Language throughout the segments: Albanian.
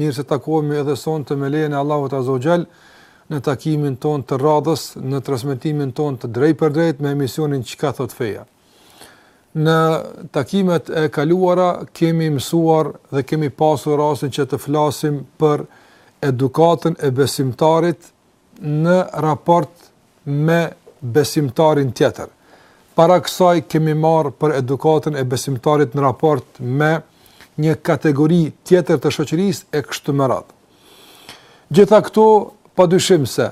Mirë se takohemi edhe sonte me lejen e Allahut Azza wa Jall në takimin tonë të radhës, në transmetimin tonë të drejtpërdrejtë me emisionin Çka thotë feja. Në takimet e kaluara kemi mësuar dhe kemi pasur rastin që të flasim për edukatën e besimtarit në raport me besimtarin tjetër. Para kësaj kemi marrë për edukatën e besimtarit në raport me një kategori tjetër të shoqërisë e kështu me radhë. Gjitha këto pa dyshim se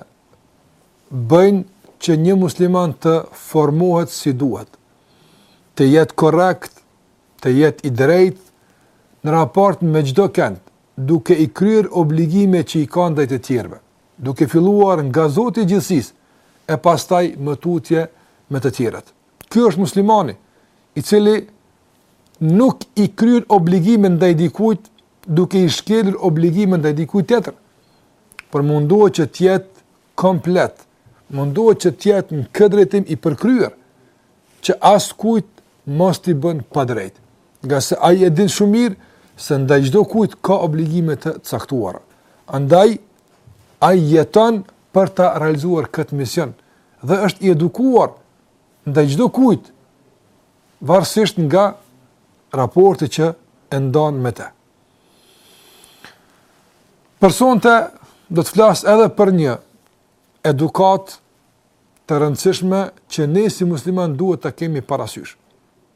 bëjnë që një musliman të formohet si duhet, të jetë korrekt, të jetë i drejtë në raport me çdokënd, duke i kryer obligime që i ka ndaj të tjerëve. duke filluar nga Zoti i gjithësisë e pastaj më tutje me të tjerët. Ky është muslimani, i cili nuk i kryen obligimet ndaj dikujt duke i shkelur obligimet ndaj dikujt tjetër. Por mundohet që të jetë komplet, mundohet që të jetë në këtë drejtim i përkryer, që askujt mos t'i bën padrejt. Ngase ai e din shumë mirë se ndaj çdokujt ka obligime të caktuara. Andaj ai jeton për ta realizuar këtë mision dhe është i edukuar ndaj çdokujt varësisht nga raporti që e ndan me të. Për sonte do të flas edhe për një edukatë të rëndësishme që ne si musliman duhet ta kemi parasysh.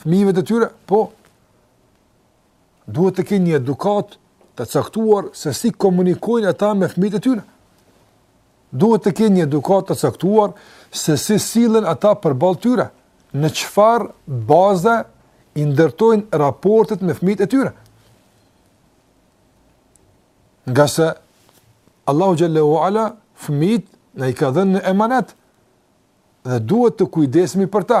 Fëmijëve të tyre, po, duhet të kenë një edukatë të caktuar se si komunikojnë ata me fëmijët e tyre. Duhet të kenë një edukatë të caktuar se si sillen ata përballë tyre, në çfarë baze i ndërtojnë raportet me fëmijët e tyre. Ngase Allahu xhel-le ue ala fëmijët na i ka dhënë në emanet dhe duhet të kujdesemi për ta.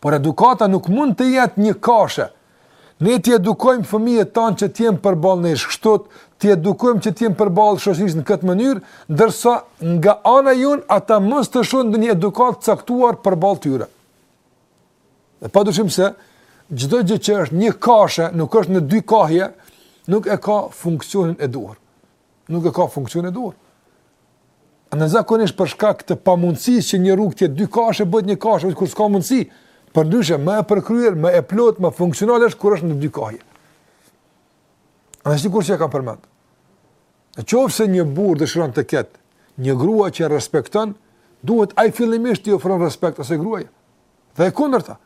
Por edukata nuk mund të jetë njëkahëshe. Ne t'i edukojmë fëmijët tanë që të jenë përballë nesh kështu, t'i edukojmë që të jenë përballë shoqërisë në këtë mënyrë, ndërsa nga ana jonë ata mos të shohin ndonjë edukatë të caktuar përballë tyre. Dhe pa dyshim se çdo gjë që është njëkahëshe, nuk është në dy kahje, nuk e ka funksionin e duhur. nuk e ka funksionin e duhur. Ne zakonisht për shkak të pamundësisë që një rrugë të jetë dykahëshe bëhet njëkahëshe, kur s'ka mundësi. Përndryshe, më e përkryer, më e plotë, më funksionale është kur është në dy kahje. E sikur që e kam përmend. Në qoftë se një burrë dëshiron të ketë, një grua që e respekton, duhet ai fillimisht t'i ofron respekt asaj gruaje. Dhe e kundërta.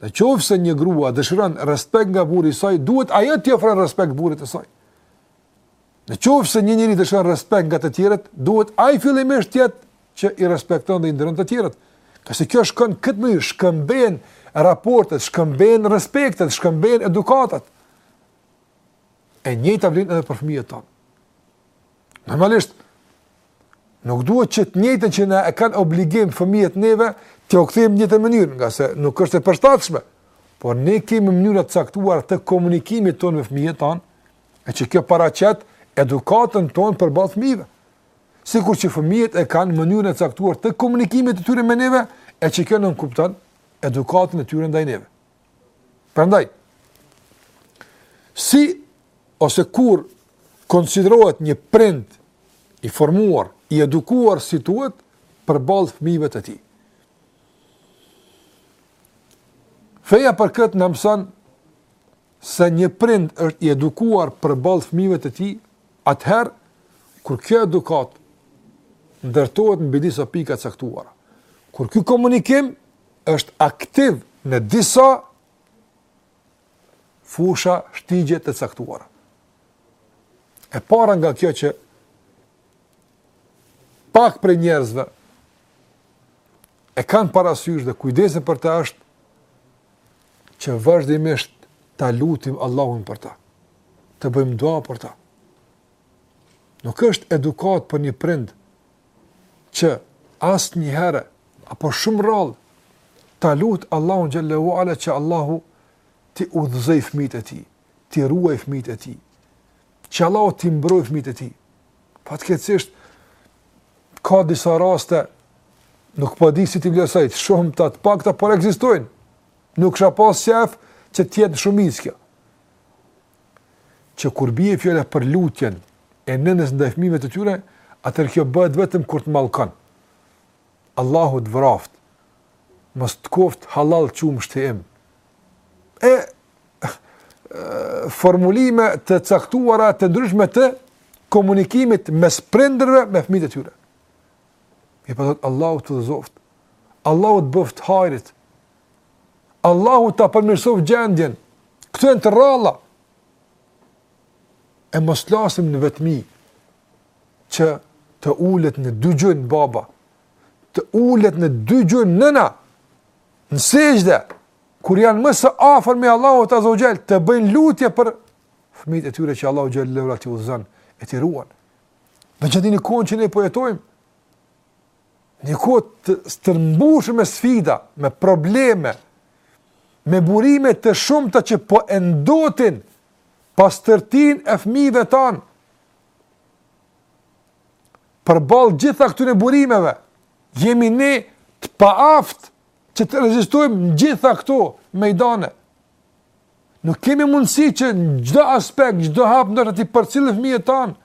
Në qoftë se një grua dëshiron respekt nga burri i saj, duhet ajo t'i ofron respekt burrit të saj. Në qoftë se një njeri dëshiron respekt nga të tjerët, duhet ai fillimisht të jetë që i respekton dhe i nderon të tjerët. Ngase kjo shkon në këtë mënyrë, shkëmbehen raportet, shkëmbehen respektet, shkëmbehen edukatat. E njëjta vlen edhe për fëmijët tanë. Normalisht Nuk duhet që të njëjtën që na e kanë obligim fëmijët neve, t'ua kthejmë në të njëjtën mënyrë, ngase nuk është e përshtatshme. Por ne kemi mënyra të caktuara të komunikimit tonë me fëmijët tanë, e që kjo paraqet edukatën tonë përballë fëmijëve. Sikur që fëmijët e kanë mënyrën e caktuar të komunikimit të tyre me neve, e që kjo nënkupton edukatën e tyre ndaj neve. Prandaj, si ose kur konsiderohet një prind i formuar, i edukuar si duhet përballë fëmijëve të tij. Feja për këtë na mëson se një prind është i edukuar përballë fëmijëve të tij, atëherë, kur kjo edukatë ndërtohet mbi disa pika të caktuara, kur ky komunikim është aktiv në disa fusha shtigje të caktuara. E para nga kjo që pak prej njerëzve e kanë parasysh dhe kujdesen për ta është që vazhdimisht ta lutim Allahun për ta. Të bëjmë dua për ta. Nuk është edukatë për një prind që asnjëherë apo shumë rrallë ta lut Allahun xhelle ue ala që Allahu t'i udhëzojë fëmijët e tij, t'i ruajë fëmijët e tij. Që Allahu t'i mbrojë fëmijët e tij. Fatkeqësisht ka disa raste nuk po di si t'i vlerësoj, shumë a të pakta por ekzistojnë. Nuk kisha pas qejf që të jetë shumicë kjo. që kur bie fjala për lutjen e nënës ndaj fëmijëve të tyre, atëherë kjo bëhet vetëm kur të mallkon. Allahu të vraft, mos të koft hallall qumështi im. E, e formulime të caktuara të ndryshme të komunikimit mes prindërve me fëmijët e tyre. Jo po thot Allahu të udhëzoft. Allahu të bëft të hajrit. Allahu ta përmirësoftë gjendjen. Këto janë të rralla. E mos flasim në vetmi që të ulet në dy gjunjë baba, të ulet në dy gjunjë nëna, në sexhde, kur janë më së afër me Allahun azze ue xhel, të bëjnë lutje për fëmijët e tyre që Allahu xhel-le ue ala t'i udhëzon e t'i ruan. Dhe që dini kohën që ne po jetojmë, Një kohë të stërmbushur me sfida, me probleme, me burime të shumta që po e ndotin pastërtinë e fëmijëve tanë. Përballë gjitha këtyre burimeve, jemi ne të paaftë që të rezistojmë gjitha këto mejdane. Nuk kemi mundësi që në çdo aspekt, çdo hap, t'i përcjellim fëmijët tanë.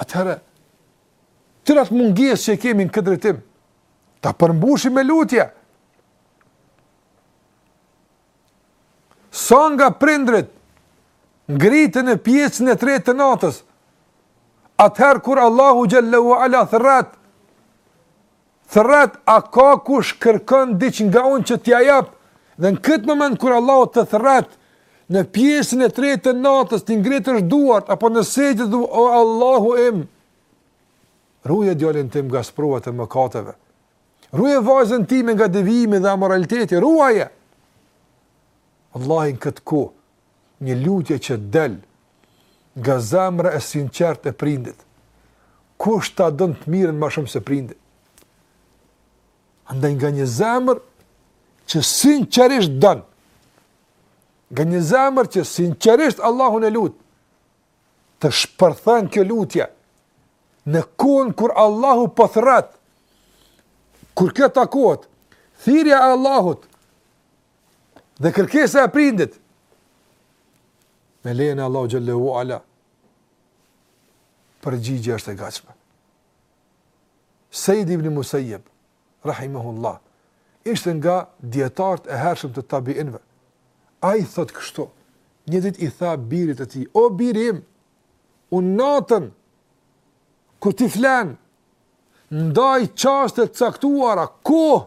Atëherë, Tërë atë mungesë që e kemi në këtë drejtim, ta përmbushim me lutje. Sa nga prindërit ngriten në pjesën e tretë të natës, atëherë kur Allahu xhel-le ue ala thërret, Thërret, a ka kush kërkon diç nga unë që t'ia jap? Dhe në këtë moment kur Allahu të thërret, në pjesën e tretë të natës t'i ngritësh duart apo në sexhde, o Allahu im. Ruaje djalin tim nga sprovat e mëkateve. Ruaje vajzën time nga devijimi dhe amoraliteti, ruaje. Allahi im, në këtë kohë Një lutje që del nga zemra e sinqertë e prindit. Kush ta don të mirën ma shumë se prindi? Andaj nga një zemër që sinqerisht don. Nga një zemër që sinqerisht Allahun e lut. Të shpërthen kjo lutje në kohën kur Allahu po thërret. Kur kjo takohet, thirrja e Allahut Dhe kërkesa e prindit me lejën e Allahu xhel-le ue ala përgjigjja është e gatshme. Seid ibn Musajjeb, rahimahullah, ishte nga dijetarët e hershëm të tabiinëve. Ai thotë kështu, një ditë i tha birit e tij, o biri im, unë natën, kur ti flen, ndaj çaste të caktuara, kohë,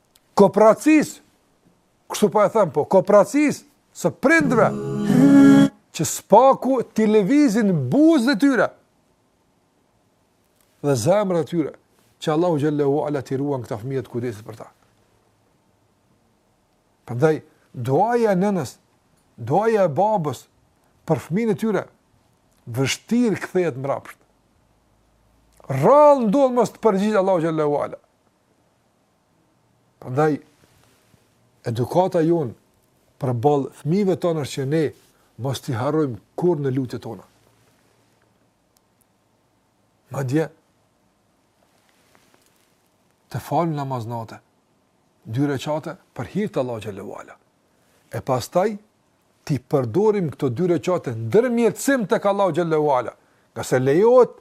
Kopracisë, kështu pra po e them po, kopracisë së prindve, që së paku t'i lëvizin buzët e tyre, dhe zemrat e tyre, që Allahu xhel-le ue ala t'i ruan këta fëmijë, të kujdeset për ta. Prandaj, duaja e nënës, duaja e babës, për fëmijën e tyre, vështirë kthehet mbrapsht. Rallë ndodh mos të përgjigjet Allahu xhel-le ue ala. Prandaj edukata jonë përballë fëmijëve tanë është që ne mos t'i harrojmë kurrë në lutjet tona. Madje të falim namaz nate, dy rekate për hir të Allahu xhallahu ala. E pastaj, t'i përdorim këto dy rekate ndërmjetësim tek Allahu xhallahu ala. Ngase lejohet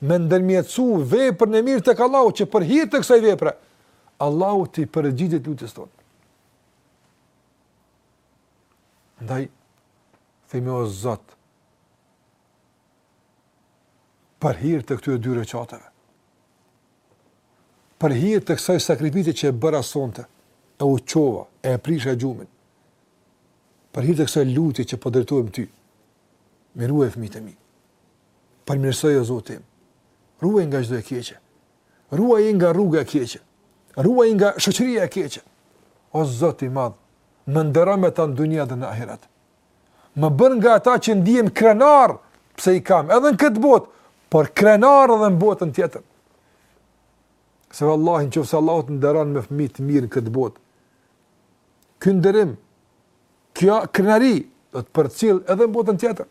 me ndërmjetësu veprën e mirë tek Allahu që për hir të kësaj vepre Allahu t'i përgjigjet lutjes tonë. Ndaj themi o Zot për hir të këtyre dy rekateve për hir të kësaj sakrifice që e bëra sonte, e u çova, e e prisha gjumin. Për hir të kësaj lutje që po të drejtohem ty. M'i ruaj fëmijët e mi. Përmirësoji o Zoti im. Ruaji nga çdo e keqe. Ruaji nga rruga e keqe. Ruaji nga shoqëria e keqe. O Zoti i madh, më ndero me ta në dynja dhe në ahiret. Më bën nga ata që ndihem krenar pse i kam edhe në këtë botë, por krenar edhe në botën tjetër. Se vallahi në qoftë se Allahu të nderon me fëmijë të mirë në këtë botë, ky nderim, kjo krenari do të të përcjellë edhe në botën tjetër.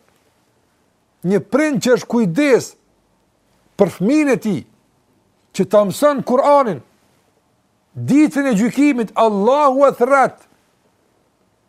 Një prind që është kujdes për fëmijën e tij, që ta mësojë Kur'anin, ditën e gjykimit Allahu e thërret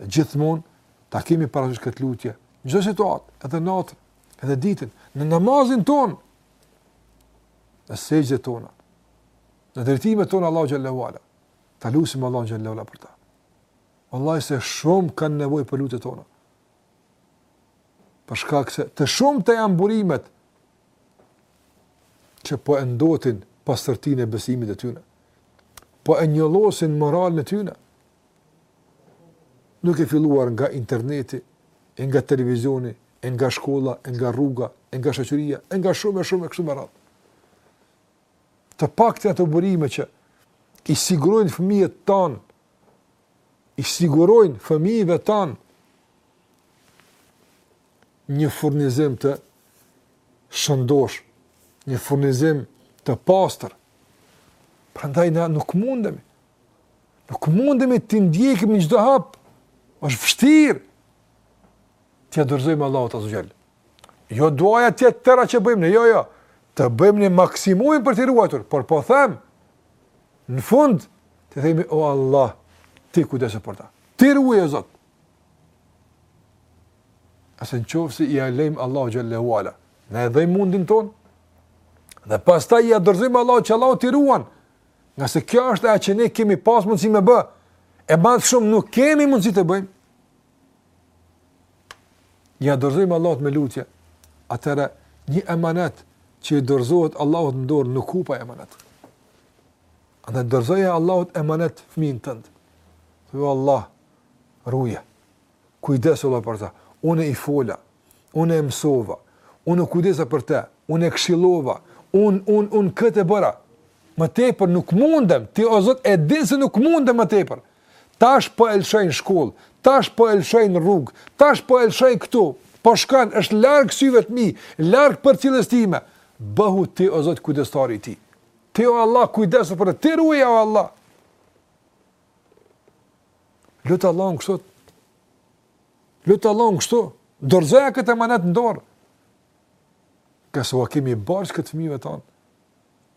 gjithmonë ta kemi parasysh këtë lutje, çdo situatë, edhe natën, edhe ditën, në namazin tonë, në sexhdet tona, në drejtimet tona Allahu xhallahu ala. Ta lutim Allahu xhallahu ala për ta. Vallahi se shumë kanë nevojë për lutjet tona. Për shkak se të shumta janë burimet që po e ndotin pastërtinë e besimit të tyre. Po e njollosin moralin e tyre. Duke filluar nga interneti, e nga televizioni, e nga shkolla, e nga rruga, e nga shoqëria, e nga shumë e shumë e kështu me radhë. Të pakta ato burime që i sigurojnë fëmijët tanë, i sigurojnë fëmijëve tanë një furnizim të shëndoshë, një furnizim të pastër. Prandaj na nuk mundemi, Nuk mundemi t'i ndjekim në çdo hap. Është vështirë. T'ia dorëzojmë Allahut azze ve xhel. Jo duaja të jetë e tëra që bëjmë, jo jo. Të bëjmë ne maksimumin për t'i ruajtur, por po them në fund të themi o Allah, ti kujdesu për ta. Ti ruaji o Zot. E se në qoftë se ia lëmë Allahut xhallahu ala, ne e japim mundin tonë, dhe pastaj ia dorëzojmë Allahut që Allah t'i ruan, Nga se kjo është ajo që ne kemi pas mundësi me bë. E ma shumë nuk kemi mundësi të bëjmë. Ia dorëzojmë Allahut me lutje. Atëherë një emanet që i dorëzohet Allahut në dorë nuk hup ai emanet. Dorëzoja Allahut emanet fëmin tënd. O Allah ruje. Kujdesu Allah për ta. Unë i fola. Unë e mësova. Unë u kujdesa për të. Unë e këshillova. Unë, unë, unë këtë e bëra. Më tepër nuk mundem, ti o Zot e din se nuk mundem më tepër. Tash po e lëshoj në shkollë, tash po e lëshoj në rrugë, tash po e lëshoj këtu. Po shkon, është larg syve të mi, larg përcjelljes time. Bëhu ti o Zot kujdestari i tij. Ti o Allah kujdesu për të, ti ruaj o Allah. Lute Allahun kështu. Lute Allahun kështu. Dorëzoja këtë emanet në dorë. Se ua kemi borxh këtë fëmijëve tanë.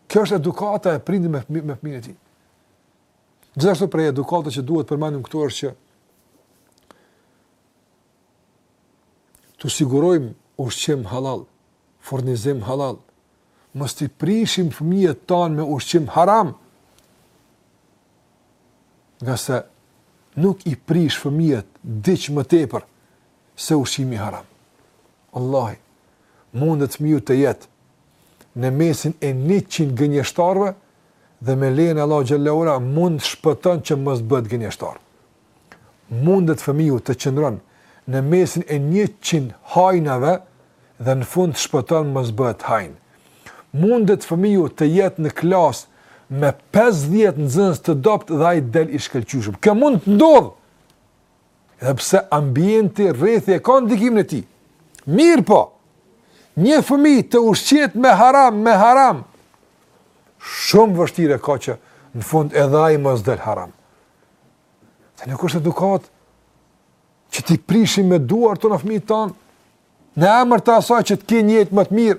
Kjo është edukata e prindit me, me fëmijën e tij. Gjithashtu prej edukatave që duhet përmendim këtu është që t'u sigurojmë ushqim halal, furnizim halal, mos t'i prishim fëmijët tanë me ushqim haram, nga se nuk i prish fëmijët diç më tepër se ushqimi haram. Vallahi, mundet fëmiju të jetë në mesin e 100 gënjeshtarve dhe me lejen e Allahut xhele ve ala mund të shpëton që mos bëhet gënjeshtar. mundet fëmiu të qëndron në mesin e njëqind hajnave dhe në fund të shpëton mos bëhet hajn. Mundet fëmiu të jetë në klasë me 50 nxënës të dobët dhe ai del i shkëlqyeshëm. Kjo mund të ndodhë. Edhe pse ambienti rrethi e ka ndikimin e tij. Mirëpo. Një fëmijë të ushqehet me haram, me haram. Shumë vështirë ka që në fund edhe ai mos del haram. Dhe nuk është edukatë që t'i prishim me duart tona fëmijët tanë, në emër të asaj që të kenë jetë më të mirë,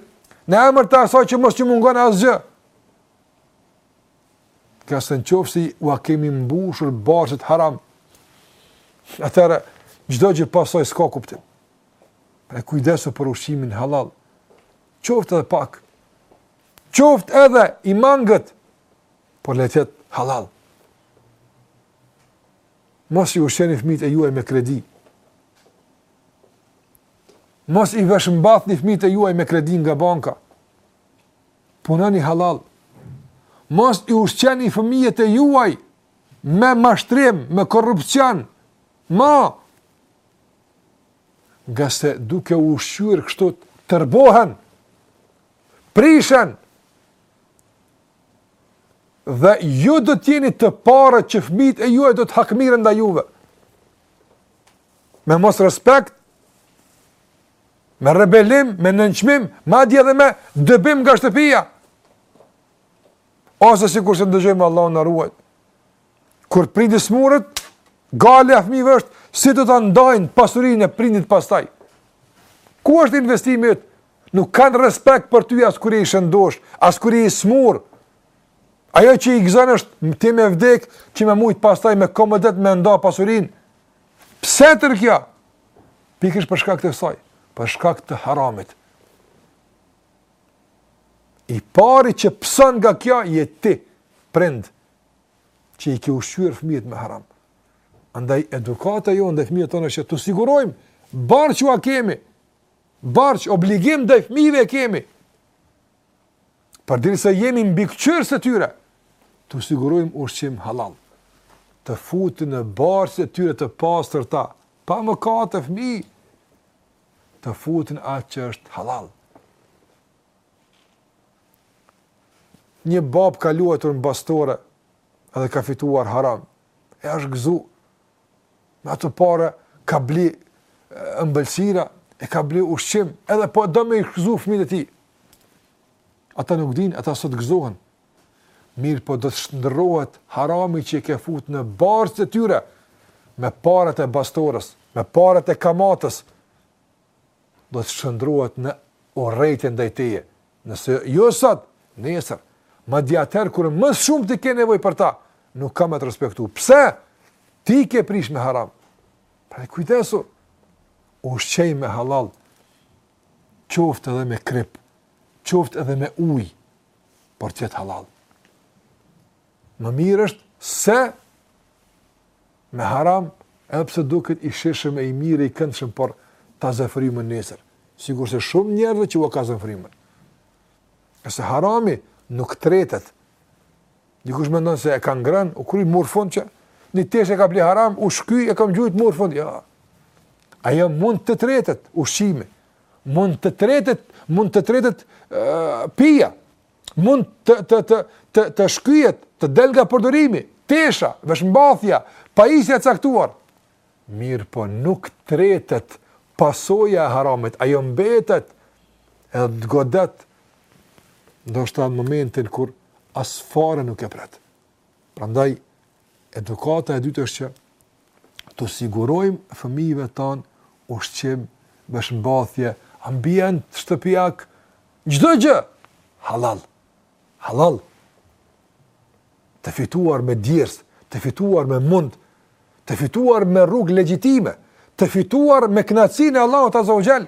në emër të asaj që mos u mungon asgjë. Ngase në qoftë se ua kemi mbushur barqët haram, atëherë çdo gjë pasaj s'ka kuptim. Pra kujdesu për ushqimin halal, qoftë edhe pak, qoftë edhe i mangët, Por le të jetë halal. Mos i ushqeni fëmijët e juaj me kredi. Mos i veshmbathni fëmijët e juaj me kredi nga banka. Punoni halal. Mos i ushqeni fëmijët e juaj me mashtrim, me korrupsion. Ma nga se duke u ushqyer kështu tërbohen, prishen, Dhe ju do të jeni të parët që fëmijët e juaj do të hakmerren ndaj juve. Me mos respekt, me rebelim, me nënçmim, madje edhe me dëbim nga shtëpia. Ose sikurse ndëgjojmë Allahu na ruajt. Kur prindi smuret, gajle e fëmijëve është si do ta ndajnë pasurinë e prindit pastaj. Ku është investimi Nuk kanë respekt për ty as kur je i shëndosh, as kur je i smur. Ajo që i gëzon është ti me vdek, që me mujt pastaj me komodet me nda pasurin. Pse tërë kjo? Pikërisht për shkak të kësaj, për shkak të haramit. I pari që pëson nga kjo, je ti, prind, që i ke ushqyër fëmijët me haram. Andaj edukata jonë ndaj fëmijët tonë është që t'u sigurojmë, borxh që ua kemi, Borxh, obligim ndaj fëmijëve e kemi. Përderisa jemi mbikëqyrës të tyre, t'u sigurojmë ushqim hallall, të futin në barqet e tyre të pastërta, pa mëkate, fmi, të futin atë që është hallall. Një babë ka luajtur në bastore edhe ka fituar haram, e është gëzu, Me ato pare ka bli ëmbëlsira, e ka bli ushqim, edhe po do me i gëzu fëmijët e tij. Ata nuk din, ata sot gëzohen. Mirëpo do të shndërrohet harami që i ke fut në barqet e tyre, me paret e bastores, me paret e kamatës, do të shndërrohet në urrejtje ndaj teje, nëse jo sot, nesër, madje atëherë kur më shumë ti ke nevojë për ta, nuk ka me të respektu. Pse? Ti i ke prish me haram. Pra kujdesu, ushqeji me hallall, qoftë edhe me krip, qoftë edhe me uj, por t'jetë hallall. Më mirë është se Me haram, edhe pse duket i shishëm e i mirë e i këndshëm, por ta zë frymën nesër, sikurse shumë njerëzve që ua ka zënë frymën. Se harami nuk tretet, dikush mendon se e ka ngrënë, u kry, mori fund që një tesh e ka bli haram, u shky, e kam gjujt, mori fund, jo. Ajo mund të tretet ushqimi, mund të tretet, mund të tretet uh, pija, mund të të të të të shkyhet, të del nga përdorimi, tesha, veshmbathja, pajisja e caktuar. Mirëpo nuk tretet pasoja e haramit, ajo mbetet edhe të godet ndoshta në momentin kur as fare nuk e pret. Prandaj edukata e dytë është që t'u sigurojmë fëmijëve tanë ushqim, veshmbathje, ambient shtëpiak, çdo gjë hallall. Hallall. Të fituar me djersë, të fituar me mund, të fituar me rrugë legjitime, të fituar me kënaqësinë e Allahut Azza wa Jall.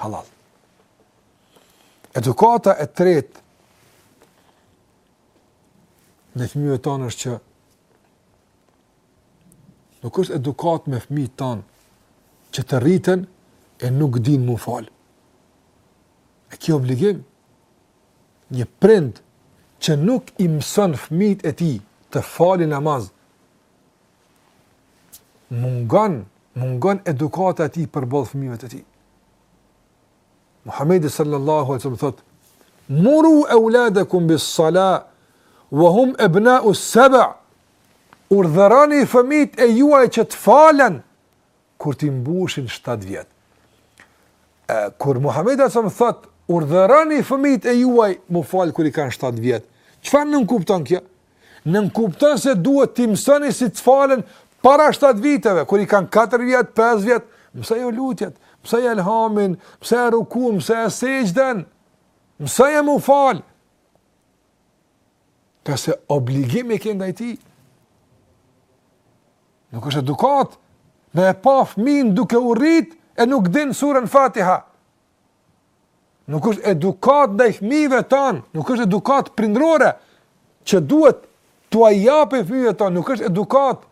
hallall. Edukata e tretë me fëmijët tanë është që nuk është edukat me fëmijët tanë që të rriten e nuk din m'u falë. E ki obligim, një prind që nuk i mëson fëmijët e tij të falin namaz, mungon, mungon edukata e tij përballë fëmijëve të tij. Muhamedi sallallahu alaihi wasallam thotë: "Muru auladakum bis-salah wa hum abna'u as-sab'." Urdhëroni fëmijët e juaj që të falen kur t'i mbushin 7 vjet. E kur Muhamedi alejhi selam thotë, urdhëroni fëmijët e juaj m'u fal kur i kanë 7 vjet. Çfarë nënkupton kjo? Nënkupton se duhet t'i mësoni si të falen para 7 viteve, kur i kanë 4 vjet, 5 vjet, mësoja lutjet, mësoja elhamin, mësoja rukunë, mësoja sexhden. Mësoje m'u fal. Ka se obligim e ke ndaj tij. Nuk është edukatë, me e pa fëmijën duke u rrit, e nuk din suren Fatiha. Nuk është edukatë ndaj fëmijëve tanë, nuk është edukatë prindërore, që duhet t'ua japim fëmijëve tanë, nuk është edukatë,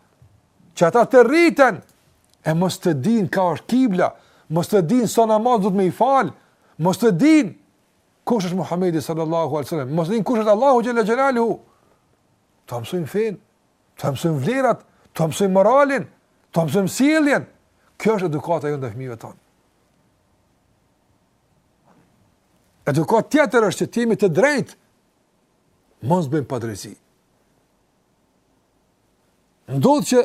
që ata të rriten, e mos të dinë ka është kibla, mos të dinë sa namaze duhet me i falë, mos të dinë Kush është Muhamedi sallallahu alaihi wasallam? Mos dinë kush është Allahu xhelle xhelaluhu. T'ua mësojmë fenë, t'ua mësojmë vlerat, t'ua mësojmë moralin, t'ua mësojmë sjelljen. Kjo është edukata jonë ndaj fëmijëve tanë. Edukatë tjetër është që të jemi të drejtë. Mos bëjmë padrejtësi. Ndodh që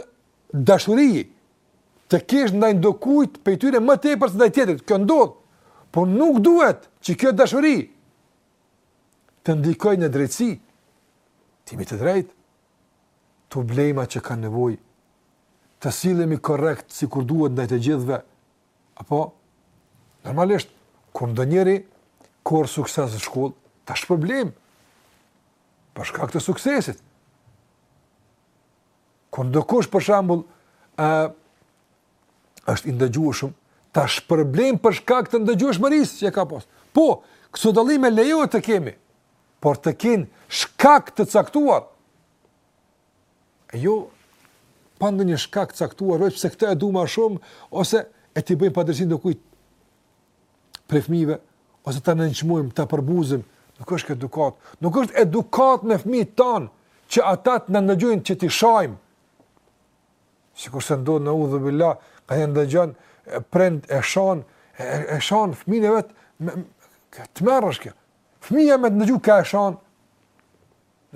dashuri të kesh ndaj ndokujt prej tyre më tepër se ndaj tjetrit, kjo ndodh, por nuk duhet që kjo dashuri të ndikojë në drejtësi, të jemi të drejtë, t'u blejmë atë që kanë nevojë, të sillemi korekt sikur duhet ndaj të gjithëve, apo, normalisht, kur ndonjëri korr sukses në shkollë, ta shpërblejmë, Për shkak të suksesit. Kur ndokush për shembull ë është i ndëgjueshëm, ta shpërblejmë për shkak të ndëgjueshmërisë që ka pas. Po, këto dallime lejohet të kemi, por të kenë shkak të caktuar. E jo pa ndonjë shkak të caktuar, vetëm se këtë e duam më shumë ose e t'i bëjmë padrejtësi ndokujt prej fëmijëve ose ta nënçmojmë, ta përbuzim, nuk është edukat. Nuk është edukat me fëmijët tan që ata të na ndëgjojnë që t'i shajmë. Sikurse ndodh, neudhubilah, ka, ndëgjon prind e shan e, e shan fëmijën e vet me të merresh kë. Fëmija me të ndëgju ka e shan.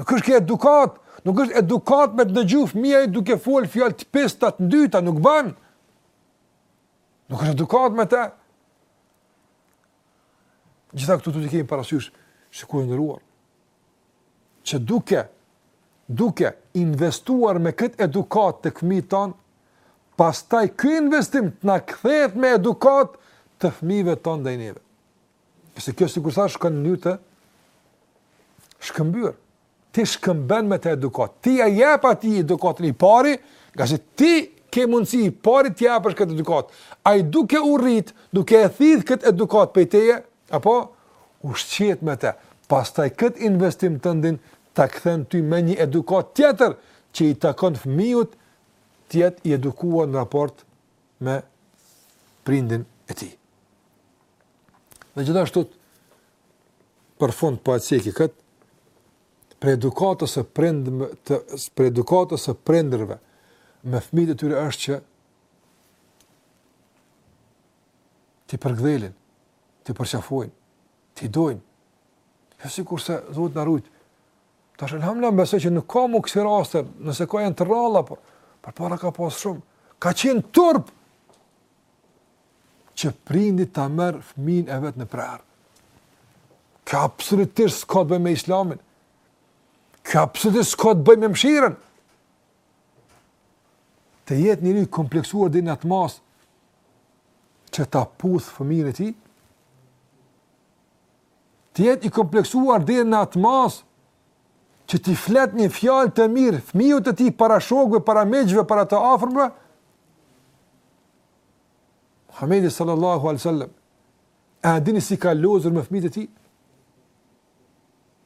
Nuk është kjo edukat, nuk është edukat me të ndëgju fëmija duke fol fjalë të pista, të ndyta, nuk bën. Nuk është edukat me te. Gjitha këto t'i kemi parasysh, shikues i nderuar. Që duke, duke investuar me këtë edukat tek fëmijët tanë, pastaj ky investim të na kthehet me edukat të fmive tanë ndaj neve. Pse kjo sikurse shkon në mënyrë të shkëmbyer. Ti shkëmben me të edukat. Ti ia jep atij edukatën i pari, ngase ti ke mundësi i pari t'i japësh këtë edukat. Ai duke u rrit, duke e thith këtë edukat prej teje, apo ushqehet me te. Pastaj këtë investim tëndin, ta kthen ty me një edukat tjetër, që i takon fëmijës të jetë i edukuar në raport me prindin e tij. Dhe gjithashtu për fund po e ceki këtë, prej edukatës së prindër, prej edukatës së prindërve me fëmijët e tyre është që t'i përkëdhelin, t'i përqafojnë, t'i dojnë. Jo sikurse Zoti na ruajt, Tash elhamdulilah besoj që nuk ka më kësi raste, nëse ka janë të rralla, por përpara ka pas shumë. Ka qenë turp që prindi ta merr fëmijën e vet në prehër. Kjo absolutisht s'ka të bëjë me islamin. Kjo absolutisht s'ka të bëjë me mshirën. Të jetë njeri i kompleksuar deri në atë masë që ta puthë fëmijën e tij, të jetë i kompleksuar deri në atë masë që t'i flet një fjalë të mirë fëmijëve të tij para shokëve, para miqve, para të afërmve. Muhamedi sallallahu alaihi wasallam a dini si ka lozur me fëmijët e tij?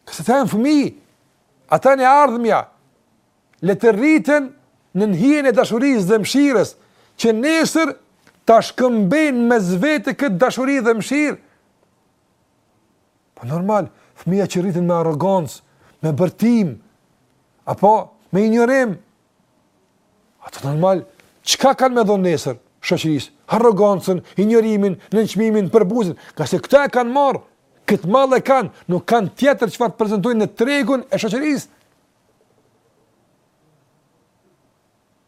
Këta janë fëmijë, ata janë e ardhmja, le të rritën nën hijen e dashurisë dhe mshirës, që nesër ta shkëmbejnë mes vete këtë dashuri dhe mshirë, Po normal, fëmija që rriten me arrogancë, me bërtim, apo me injorim, ato normal, çka kanë me dhonë nesër shoqërisë, arrogancën, injorimin, nënçmimin, përbuzjen, ngase këto e kanë marrë, këtë mall e kanë, nuk kanë tjetër çfarë të prezentojnë në tregun e shoqërisë.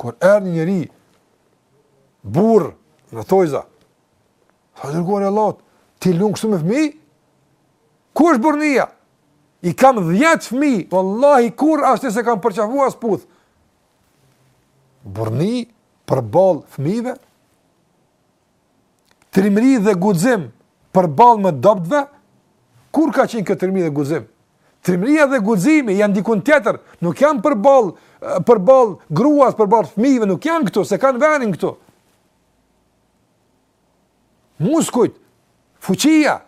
Kur erdh një njeri, burrë, në thojza, tha i dërguar i Allahut, ti lun kështu me fëmijë? Ku është burrnia? I kam 10 fëmijë, vallahi kurrë asnjë s'e kam përqafu as puth. Burrni përballë fëmijëve? trimëri dhe guxim përballë më të dobtëve, kur ka qenë kjo trimëri dhe guxim? Trimëria dhe guximi janë dikun tjetër, nuk janë përballë, përballë gruas, përballë fmijve, nuk janë këtu, s'e kanë venin këtu. Muskujt, fuqia,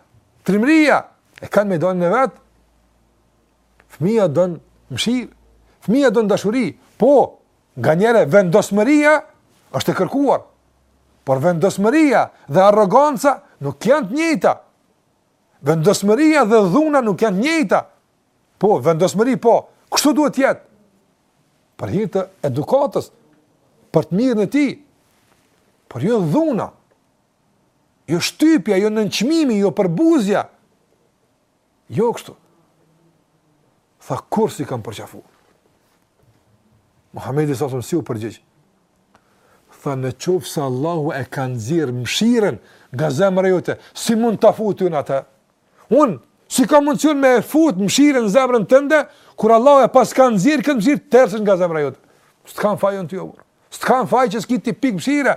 trimëria, e kanë mejdanin e vet, fmija don mshirë, fmija don dashuri, po, Nganjëherë vendosmëria është e kërkuar, por vendosmëria dhe arroganca nuk janë të njëjta. Vendosmëria dhe dhuna nuk janë të njëjta. Po, vendosmëri po, kështu duhet të jetë. Për hir të edukatës, për të mirën e tij. Por jo dhuna. Jo shtypja, jo nënçmimi, jo përbuzja. Jo kështu. Tha, kurrë s'i kam përqafu. Muhammedi a.s. si u përgjigj. Tha, në qoftë se Allahu e ka nxjerrë mshirën nga zemra jote, si mund ta fus unë atë? Unë, s'i kam mundësinë me e futë mshirën në zemrën tënde, kur Allahu e paska nxjerrë këtë mshirë, tërësisht nga zemra jote. S'të kam faj unë ty, o burrë. S'të kam faj që s'ki ti pikë mshire.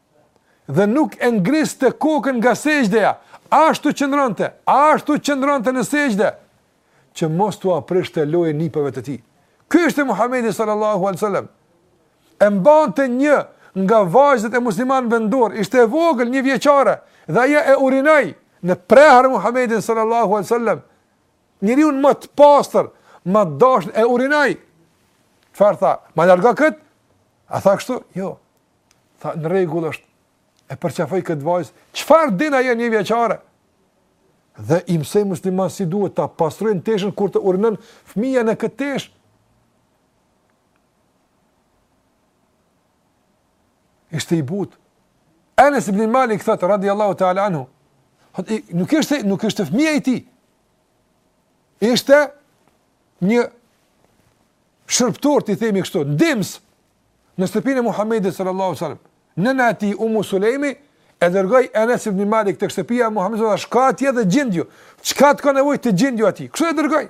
dhe nuk e ngriste kokën nga sexhdeja, ashtu qëndronte, ashtu qëndronte në sexhde, që mos t'ua prishte lojën nipave të tij. Ky ishte Muhammedi sallallahu alejhi ve sellem. E mbante një nga vajzët e muslimanëve në dorë, ishte e vogël njëvjeçare, dhe ajo e urinoi në prehër Muhammedin sallallahu alejhi ve sellem. Njeriun më të pastër, më të dashun e urinoi. Çfarë tha? Ma largo këtë? A tha kështu? Jo. Tha, në rregull është, e përqafoi këtë vajzë, çfarë din ajo njëvjeçare? Dhe i mësoi muslimanët si duhet ta pastrojnë teshën kur të urinon fëmija në këtë teshë. Ishte i butë. Enes ibn Malik thotë, radi Allahu ta'ala anhu, nuk ishte, nuk ishte fëmija i tij, ishte një shërbtor, t'i themi kështu, ndihmës, në shtëpinë e Muhamedit sallallahu alaihi wasallam. Nëna e tij Ummu Sulejmi e dërgoi Enes ibn Malik tek shtëpia e Muhamedit sallallahu alaihi wasallam, shko atje dhe gjendju. Çka të ket nevojë të gjendju atij? Kështu e dërgoi.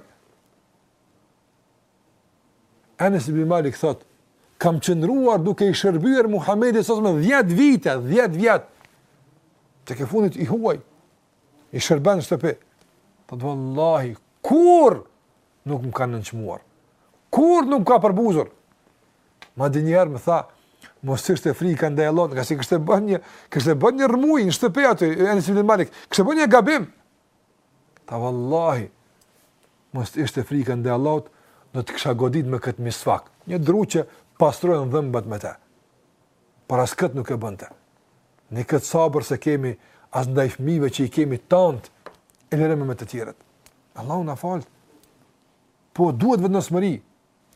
Enes ibn Malik thot, kam qëndruar duke i shërbyer Muhamedit sallallahu alaihi wasallam 10 vite, 10 vjet. Tek e fundit i huaj. I shërben në shtëpi. Po vallahi, Kurrë nuk më ka nënçmuar. Kurrë nuk më ka përbuzur. Madje njëherë më tha, mos të ishte frika ndaj Allahut, ngase kishte bën një, kishte bën një rrëmujë në shtëpi aty, Enes ibn Malik, kishte bën një gabim. Tha vallahi, mos të ishte frika ndaj Allahut, do të kisha godit me këtë misvak. Një dru që pastrojnë dhëmbët me te. Por as këtë nuk e bënte. Ne këtë sabër s'e kemi as ndaj fëmijëve që i kemi tanët e lëre më me të tjerët. Allahu na faltë. Po duhet vendosmëri.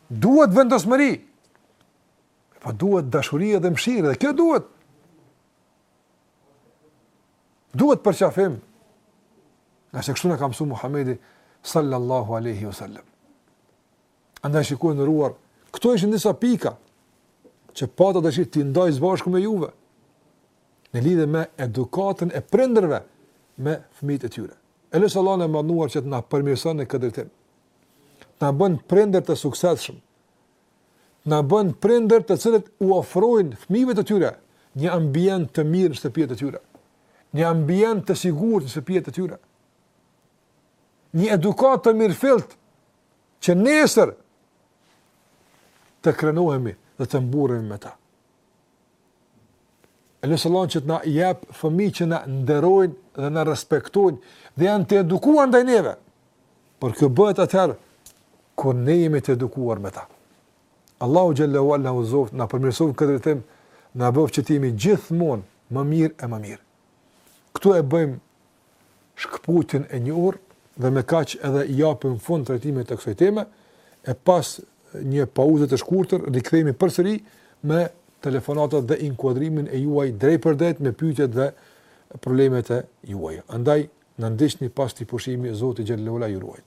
Duhet vendosmëri. Po duhet dashuri dhe mëshirë, dhe kjo duhet. Duhet përqafim. Ngase kështu na ka mësuar Muhamedi sallallahu alaihi wasallam. Andaj shikues të nderuar, këto ishin disa pika që pata dëshirë t'i ndaj së bashku me juve në lidhje me edukatën e prindërve me fëmijët e tyre. E lus Allahun e madhëruar që të na përmirëson në këtë drejtim. Na bën prindër të suksesshëm, na bën prindër të cilët u ofrojnë fëmijëve të tyre një ambient të mirë në shtëpitë e tyre, një ambient të sigurt në shtëpitë e tyre, një edukatë të mirëfilltë që nesër të krenohemi dhe të mburremi me ta. E lus Allahun që të na jep fëmij që na nderojnë dhe na respektojnë dhe janë të edukuar ndaj neve. Por kjo bëhet atëherë kur ne jemi të edukuar me ta. Allahu xhel-le ue ala, Zoti, na përmirësoftë në këtë drejtim, na bëftë që të jemi gjithmonë më mirë e më mirë. Ktu e bëjmë shkëputjen e nderuar dhe me kaq edhe i japim fund trajtimit të kësaj teme e pas një pauze të shkurtër rikthehemi përsëri me telefonatat dhe inkuadrimin e juaj drejtpërdrejt me pyetjet dhe problemet e juaja. Andaj na ndiqni pas këtij pushimi Zoti xhel-le ue ala ju ruajt.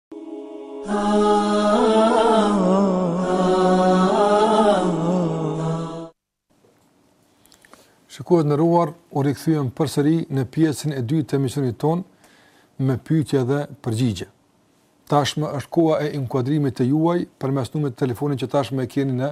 Shikues të nderuar, u rikthyem përsëri në pjesën e dytë të emisionit tonë me pytje dhe përgjigje. Tashmë është koha e inkuadrimit të juaj përmes numrit të telefonit që tashmë e keni në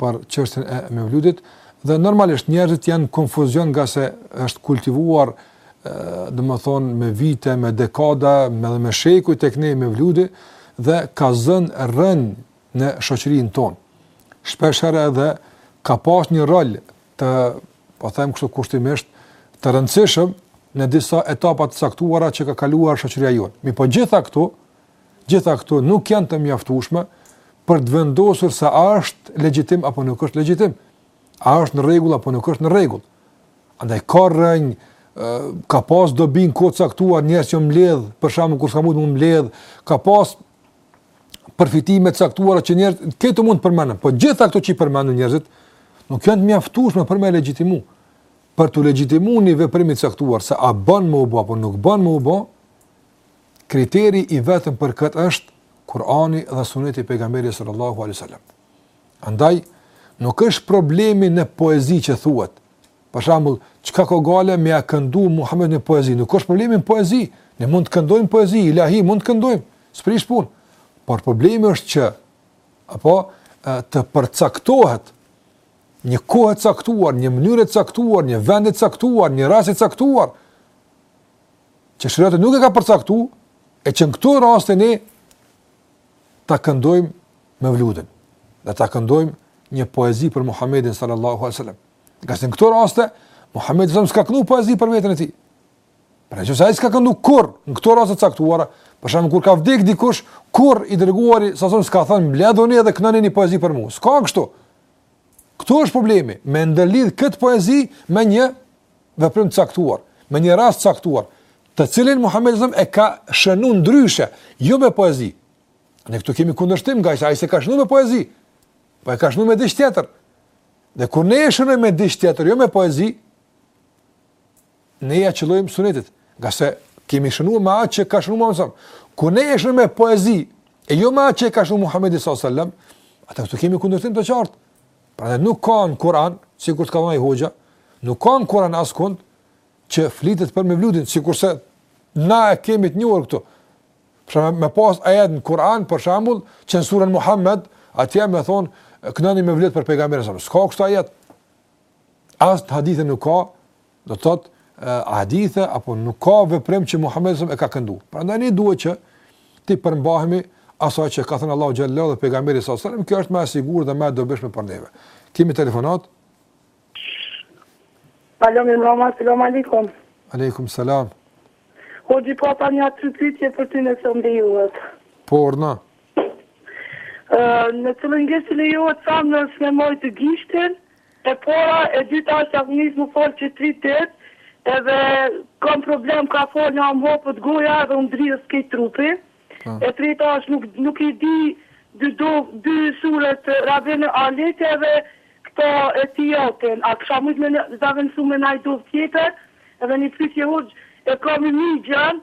për çështjen e Mevludit dhe normalisht njerëzit janë në konfuzion ngase është kultivuar domethënë me vite, me dekada, me dhe me shekuj te ne mevludi dhe ka zënë rrënjë në shoqërinë tonë. Shpeshherë edhe ka pas një rol të, po themi kështu kushtimisht, të rëndësishëm në disa etapa të caktuara që ka kaluar shoqëria jonë. Mirëpo gjitha këto, Gjitha këto nuk janë të mjaftueshme për të vendosur se a është legjitim apo nuk është legjitim, a është në rregull apo nuk është në rregull. Andaj ka rrënjë, ka pas dobi në kohë të caktuar njerëzit i mbledh, për shembull kur s'ka mund me i mbledh, ka pas përfitime të caktuara që njerëzit mund t'i përmendin, po gjitha këto që i përmendin njerëzit nuk janë të mjaftueshme për me legjitimu. Për të legjitimuar një veprim të caktuar se a bën me u bë apo nuk bën me u bë, Kriteri i vetëm për këtë është Kurani dhe Suneti i pejgamberit sallallahu alaihi wasallam. Andaj nuk është problemi në poezi që thuhet. Për shembull, çka ka gajle me ia këndu Muhammedit një poezi? Nuk është problemi në poezi. Ne mund të këndojmë poezi, ilahi mund të këndojmë. S'prish punë. Por problemi është që po të përcaktohet një kohë e caktuar, një mënyrë e caktuar, një vend i caktuar, një rast i caktuar që sheriati nuk e ka përcaktu, e që në këto raste ne ta këndojmë mevludin, ne ta këndojmë një poezi për Muhammedin sallallahu alaihi wasallam. Ngase në këto raste, Muhammedi sallam s'ka këndu poezi për veten e tij. Pra që sa i s'ka këndu kur, në këto raste të caktuara, për shembull kur ka vdik dikush, kur i dërguari, sallam, s'ka thënë, mblidhuni edhe këndoni një poezi për mu. S'ka kështu. Këtu është problemi, me ndërlidh këtë poezi me një veprim të caktuar, me një rast të caktuar, të cilin Muhamedi sallam e ka shënuar ndryshe, jo me poezi. Ne këtu kemi kundërshtim, ngase ai s'e ka shënuar me poezi, po e ka shënuar me diç tjetër. Dhe kur ne e shënojmë me diç tjetër, jo me poezi, ne ia qëllojmë sunetit, ngase e kemi shënuar me atë që ka shënuar Muhamedi sallam. Kur ne e shënojmë me poezi, e jo me atë që ka shënuar Muhamedi sallam, atëherë këtu kemi kundërshtim të qartë. Prandaj nuk ka në Kur'an, sikur që ka thënë hoxha, nuk ka në Kur'an askund që flitet për Mevludin, sikurse na e kemi të njohur këtu. Për shembull, me pas ajet në Kur'an për shembull, që në surën Muhammed, atje me thënë, këndoni Mevlud për pejgamberin sallam. S'ka kështu ajet. As në hadithe nuk ka Do të thotë hadithe apo nuk ka veprim që Muhamedi alejhi selam e ka këndu. Prandaj ne duhet që t'i përmbahemi asaj që ka thënë Allahu xhelle ve ala dhe pejgamberi alejhi selam, kjo është më e sigurt dhe më e dobishme për neve. Kemi telefonat? Alo, mirë mbrëma, selam aleikum. Aleikum selam. Hoxhë i pata nja tri pyetje për ty nëse më lejohet. Po, urdhno. Ë, në cilin gisht lejohet sa në me majt gishtin? E para e dyta është kam nis m'u fal qe tri dit edhe kam problem kah falna më hapet goja edhe m'dridhet krejt trupi e treta është nuk nuk i di dy duva dy suret Rabbena atina edhe kto ettehijatin a kisha mujt me zavendësu me naj duv tjetër edhe ni pytje hoxhë e kam i mixhën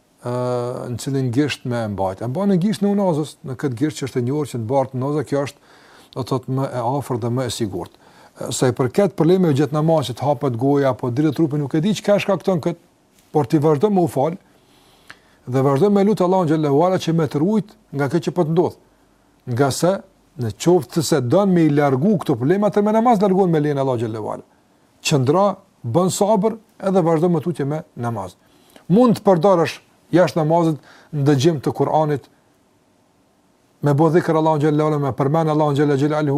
në cilin gisht me e mbajt. E mban në gishtin e unazës, në këtë gisht që është e njohur që të bartet unaza, kjo është do të thotë më e afërt dhe më e sigurt. Sa i përket problemeve gjatë namazit, hapet goja, apo dridhet trupi nuk e di çka shkakton këtë, por ti vazhdo me u falë, dhe vazhdo me lutë Allahun xhelle ve ala që me të rujt nga këtë që po të ndodh. Ngase, në qoftë se don me i largu këto probleme, atëherë me namaz largohen me lejen e Allahut xhelle qëndro, bën sabër edhe vazhdo me tutje me namaz. Mund të përdorësh jashtë namazit ndëgjim të Kur'anit me bë dhikr Allahun xhelle ve ala me përmend Allahun xhelle ve ala.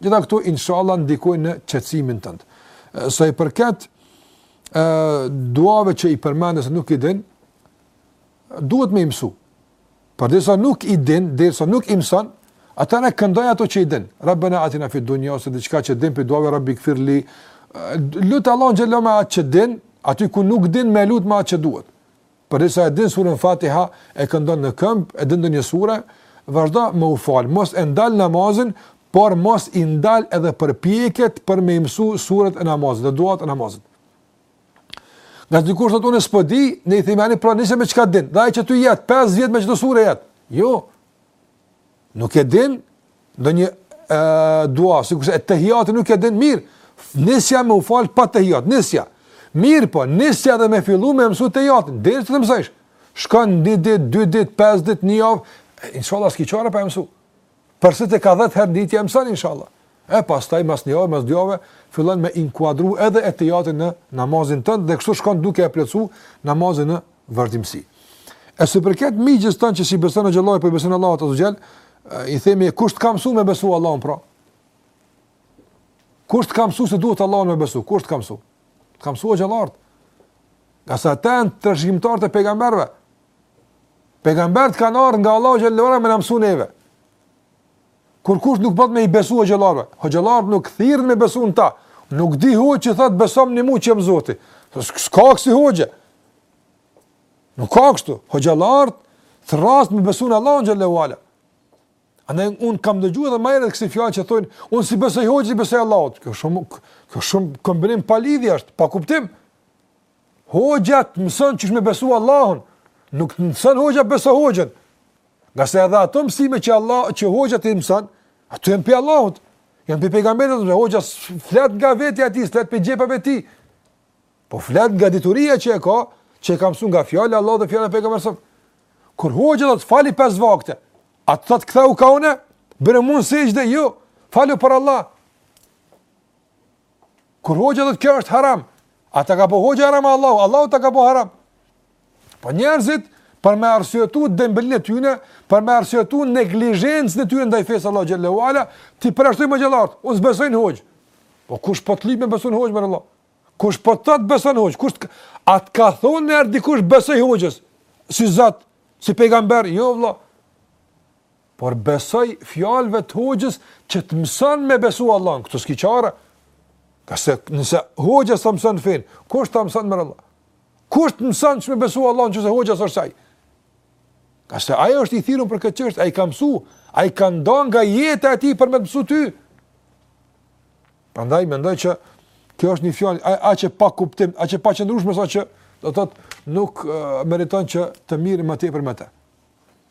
Gjitha këto inshallah ndikojnë në qetësimin tënd. Sa i përket ë duave që i përmende se nuk i din, duhet me i mësu. Përderisa nuk i din, derisa nuk i mëson, atëherë këndoji ato që i din. Rabbena atina fi dunya ose diçka që din prej duave Rabbigfirli. Lut Allahun xhelle ve ala me atë që din, aty ku nuk din me lut me atë që duhet. Përderisa e din surën Fatiha, e këndon në këmbë, e din ndonjë sure, vazhdo me u fal, mos e ndal namazin, por mos i ndal edhe përpjekjet për me mësu surat e namazit, dhe duat e namazit. Ngase dikush thotë unë s'po di, ne i themi ani pra nisë me çka din. Dhe ai qashtu jet 5 vjet me qato sure jet. Jo. Nuk e din ndonjë ë dua, sikurse ettehijatin nuk e din mirë. Nisja me u fal pa ettehijat, nisja. Mirëpo, nisja dhe me fillu me mësu ettehijatin, deri ta mësojsh. Shkon një ditë, dy ditë, pesë ditë, një javë, inshallah s'ki çare pa e mësu. Përsërite ka 10 herë n'ditë e mëson inshallah. E pastaj mas një jave, mas dy jave fillon me inkuadru edhe ettehijatin në namazin tënd dhe kështu shkon duke e plotsu namazin në vazhdimsi. E sa i përket mixhës tënd që s'i beson hoxhallarët, po beson Allahun xhelle, i themi kush të ka mësuar me besu Allahun pra? Kush të ka mësuar se duhet Allahun me besu? Kush të ka mësuar? Të kanë mësuar hoxhallarët. Ngase ata janë trashëgimtarë të pejgamberëve. Pejgamberët kanë ardhur nga Allahu xhallahu ala me na mësu neve. Kurkush nuk bëhet me i besu hoxhallarve, hoxhallarët nuk thirrin me besu në ta. Nuk di hoxhë që thotë besom në mua që jam Zoti. S'ka kësi hoxhë. Nuk ka kështu. Hoxhallarët thrrasin me besu në Allahun xhallahu ala. Andaj un kam dëgjuar edhe më herët kësi fjalë që thonë, un s'i besoj hoxhës, besoj Allahut. Kjo shumë, kjo shumë kombinim pa lidhje është, pa kuptim. Hoxha të mëson qysh me besu Allahun. Nuk të mëson hoxha beso hoxhën. Ngase edhe ato mësime që Allah që hoxha t'i mëson, ato janë prej Allahut. Janë prej pejgamberit, dhe hoxha s'flet nga vetja e tij, s'flet prej xhepave të tij. Po flet nga dituria që e ka, që e ka mësuar nga fjala e Allahut dhe fjala e pejgamberit. Kur hoxha thotë fali pesë vakte, a të thotë ktheu ka unë, bëre mu sexhde, jo, falu për Allah. Kur hoxha thotë kjo është haram, a ta ka bo hoxha haram a Allahu, Allahu ta ka bo haram. Po njerëzit, për me arsyetu dembelinë e tyne, për me arsyetu neglizhencën e tyne ndaj fesë Allahut xhallahu ala, i përjashtojnë hoxhallarët, unë s'besoj në hoxhë. Po kush po të lyp me besu në hoxhë, more vëlla? Kush po të thotë beso në hoxhë? Kush të... A të ka thonë njëherë dikush besoji hoxhës? Si Zot, si pejgamber? Jo, vallah. Por besoji fjalëve të hoxhës që të mëson me besu Allahun, këtu s'ki çare. Ngase nëse hoxha s'ta mëson fenë, kush ta mëson more vëlla? Kush të mëson qysh me besu Allahun nëse hoxha s'është ai? Ngase ai është i thirrur për këtë çështje, ai ka mësu, ai ka nda nga jeta e tij për me të mësu ty. Prandaj mendoj që kjo është një fjalë aq e pa kuptim, aq e paqëndrueshme saqë do të thotë nuk meriton që të mirrem më tepër me të.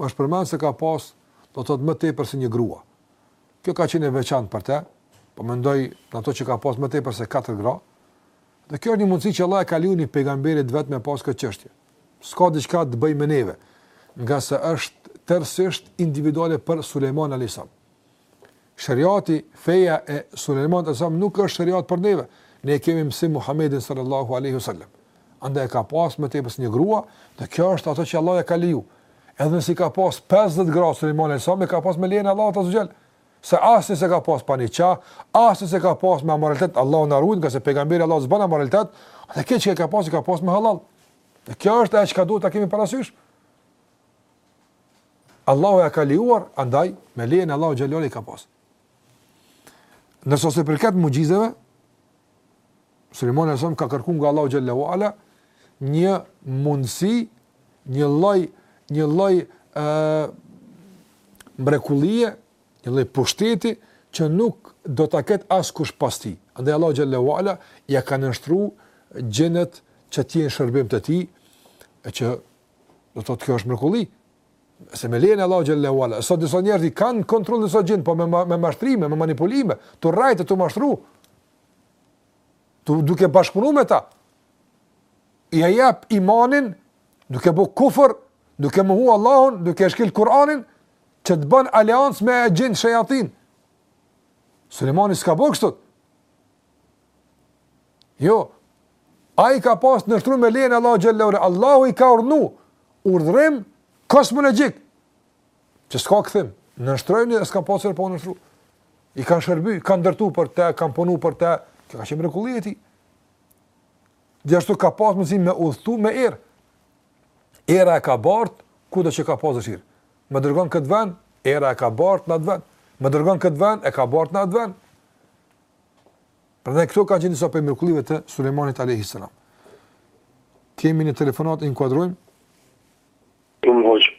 Është përmend se ka pas, do të thotë më tepër se një grua. Kjo ka qenë e veçantë për të, po mendoj në ato që ka pas më tepër se katër gra. Dhe kjo është një mundësi që Allah e ka leju një pejgamberi vetëm me pas këtë çështje. S'ka diçka të bëjë me neve, ngase është tërësisht individuale për Sulejman alayhis salam. Shariati, feja e Sulejmanit alayhis salam nuk është shariat për neve. Ne e kemi mësim Muhamedin sallallahu alaihi wasallam. Andaj ka pas më tepër se një grua, dhe kjo është ato që Allahu ia ka leju. Edhe nëse ka pas 50 gra Sulejmani alayhis salam, ka pas me lejen e Allahut azze ve xhel. Se asnjë s'e ka pas pa niqah, asnjë s'e ka pas me amoralitet, Allah na ruajt, ngase pejgamberi i Allahut s'ban amoralitet, dhe këtë që ka pas, ka pas me halal. Dhe kjo është ajo çka duhet të kemi parasysh. Allahu ia ka lejuar, andaj, me lejen e Allahut xhallahu ala i ka pas. Ndërsa sa i përket muxhizeve, Sulejmani alayhis salam ka kërku nga Allahu xhallahu ala një mundësi, një lloj, një lloj e, mrekullie, një lloj pushteti, që nuk do ta ketë askush pas tij. Andaj Allahu xhallahu ala ia ka nënshtru xhinët që të jenë në shërbim të tij, e që Do thotë kjo është mrekulli. Se me lejen e Allahut xhel-le ve ala, sot disa njerëz i kanë n'kontroll disa xhin, po me me mashtrime, me manipulime, tu rrejt tu mashtru. Tu duke bashkëpunu me ta. Ia jap imanin duke bo kufër, duke mohu Allahun, duke shkel Kur'anin, që të ban aleancë me xhind shejatin. Sulejmani s'ka bo kështu. Jo. Ai ka pas nënshtru me lejen e Allahut xhel-le ve ala. Allahu i ka urdhnu urdhërim kosmologjik. Që s'ka kthim. Nënshtrojuni e s'ka pa, por u nënshtru. I kanë shërby, kanë ndërtu për te, kanë punu për te. Kjo ka qenë mrekulli e tij. Gjithashtu ka pas mundësi me udhëtu me erë. Era e ka bartë, ku do që ka pas dëshirë. Më dërgon këtë vend, era e ka bartë në atë vend. Më dërgon këtë vend, e ka bartë në atë vend. Prandaj këto kanë qenë disa prej mrekullive të Sulejmanit alayhis salam. Kemi një telefonat e inkuadrojmë. Po, hoxhë.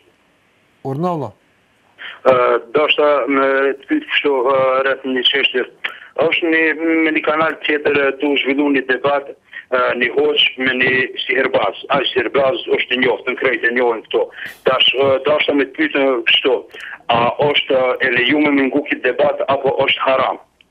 Urdhno, vlla. Uh, deshta me të pytë kështu uh, rreth një çështje. është një, në një kanal tjetër tu u zhvillu një debat uh, një hoxhë me një sihirbaz. Ai sihirbaz është i njoftun, krejt e njohin këta. Dash, uh, deshta me të pytë kështu. A është e lejume me ngu këtë debat, apo është haram?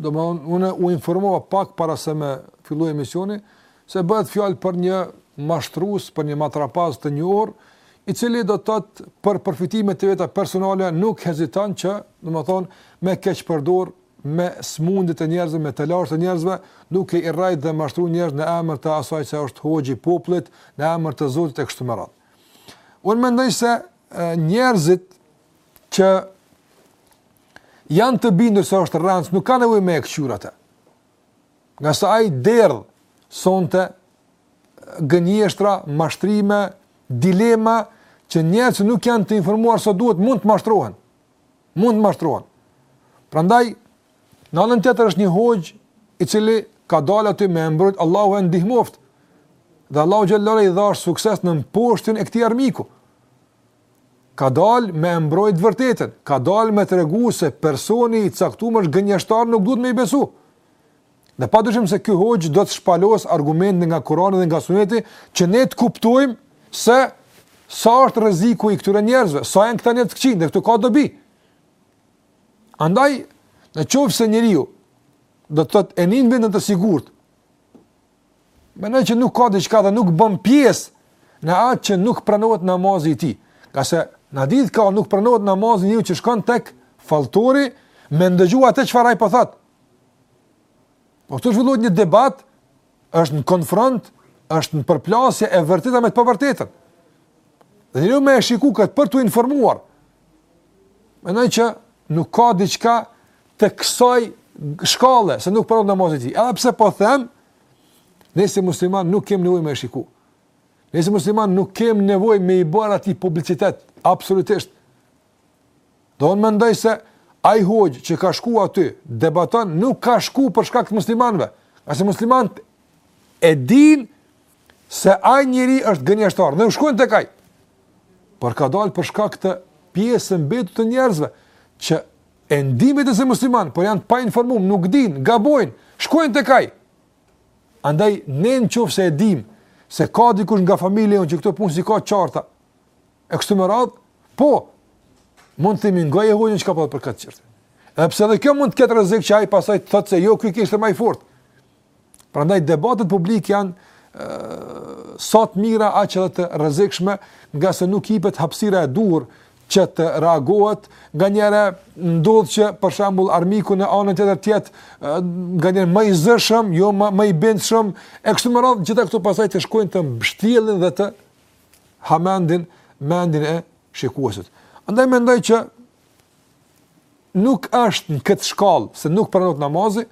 Domthon unë u informova pak para se me fillu emisioni se bëhet fjalë për një mashtrues, për një matrapaz të njohur, i cili do të thotë për përfitime të veta personale nuk heziton që, domthon, me keqpërdor me sëmundjet e njerëzve, me telashet të njerëzve, duke i rrejt dhe mashtru njerëzit në emër të asaj që është hoxhë i popullit, në emër të zotit e kështu me radhë. Unë mendoj se njerëzit që janë të bindur se është rrenc, nuk ka nevojë me e këqyr atë. Ngase ai derdh, sonte, gënjeshtra, mashtrime, dilema, që njerëzit që nuk janë të informuar si duhet, mund të mashtrohen. Mund të mashtrohen. Prandaj, në anën tjetër është një hoxhë, i cili ka dalë aty me e mbrojt, Allahu e ndihmoftë, dhe Allahu xhel-le ve ala i dhashtë sukses në mposhtjen e këtij armiku. Ka dalë me e mbrojtë të vërtetën, ka dalë me tregu se personi i caktum është gënjeshtar, nuk duhet me i besu. Dhe pa dyshim se ky hoxhë do të shpalosë argumente nga Kurani dhe nga Suneti që ne të kuptojmë se sa është rreziku i këtyre njerëzve, sa janë këta njerëz të këqij, dhe këtu ka dobi. Andaj, në qoftë se njeriu do të thotë e nin veten të sigurt, Mendoj që nuk ka diçka dhe nuk bën pjesë në atë që nuk pranohet namazi i tij. Nga se në hadith ka nuk pranohet namazi njeriut që shkon tek falltori me ndëgju atë që çfarë ai po thot. Po këtu zhvillohet një debat, është në konfront, është në përplasje e vërteta me të pavërtetën. Dhe njeriu me e shiku këtë për të informuar. Mendoj që nuk ka diçka të kësaj shkalle, se nuk pranohet namazi i tij. Edhe pse po them, ne si musliman nuk kem nevojë me e shiku. Ne si musliman nuk kem nevojë me i bërë atij publicitet, absolutisht. Po unë mendoj se ai hoxhë që ka shku aty, debaton, nuk ka shku për shkak të muslimanve. Nga se muslimani e din se ai njeri është gënjeshtar, dhe nuk shkon tek ai. Por ka dalë për shkak të pjesës tjetër të njerëzve, që E ndijnë veten se musliman, por janë të pa informum, nuk din, gabojnë, shkojnë tek ai. Andaj, ne në qoftë se e dim, se ka dikush nga familja jonë që këto punë s'i ka të qarta, e kështu me radhë, po, mund të themi ndëgjoje hoxhën që ka për ta ta bo këtë qartë. Edhe pse dhe kjo mund të ketë rrezik që ai pasaj të thotë se jo, ky kish qenë ma i fortë. Prandaj debatet publike janë sa të mira aq edhe të rrezikshme, nga se nuk jepet hapësira e duhur që të reagohet, nganjëherë ndodh që për shembull armiku në anën tjetër të jetë nganjëherë më i zëshëm, jo më më i bindshëm, e kështu me radhë gjitha këto pasaj të shkojnë të mbështjellin dhe të hamendin mendjen e shikuesit. Andaj mendoj që nuk është në këtë shkallë se nuk pranohet namazi,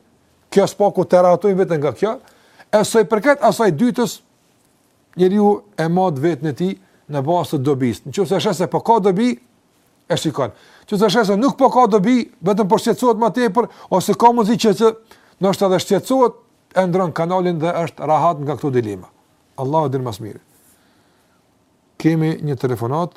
së paku të rahatojnë vetën nga kjo, e sa i përket asaj të dytës, njeriu e mat vetën e tij në bazë të dobisë. Në qoftë se sheh se po ka dobi, e shikon. Qoftë se sheh se nuk po ka dobi, vetëm po shqetësohet ma tepër, ose ka mundësi që ndoshta edhe të shqetësohet, e ndrron kanalin dhe është rahat nga këto dilema. Allahu din ma së miri. Kemi një telefonat.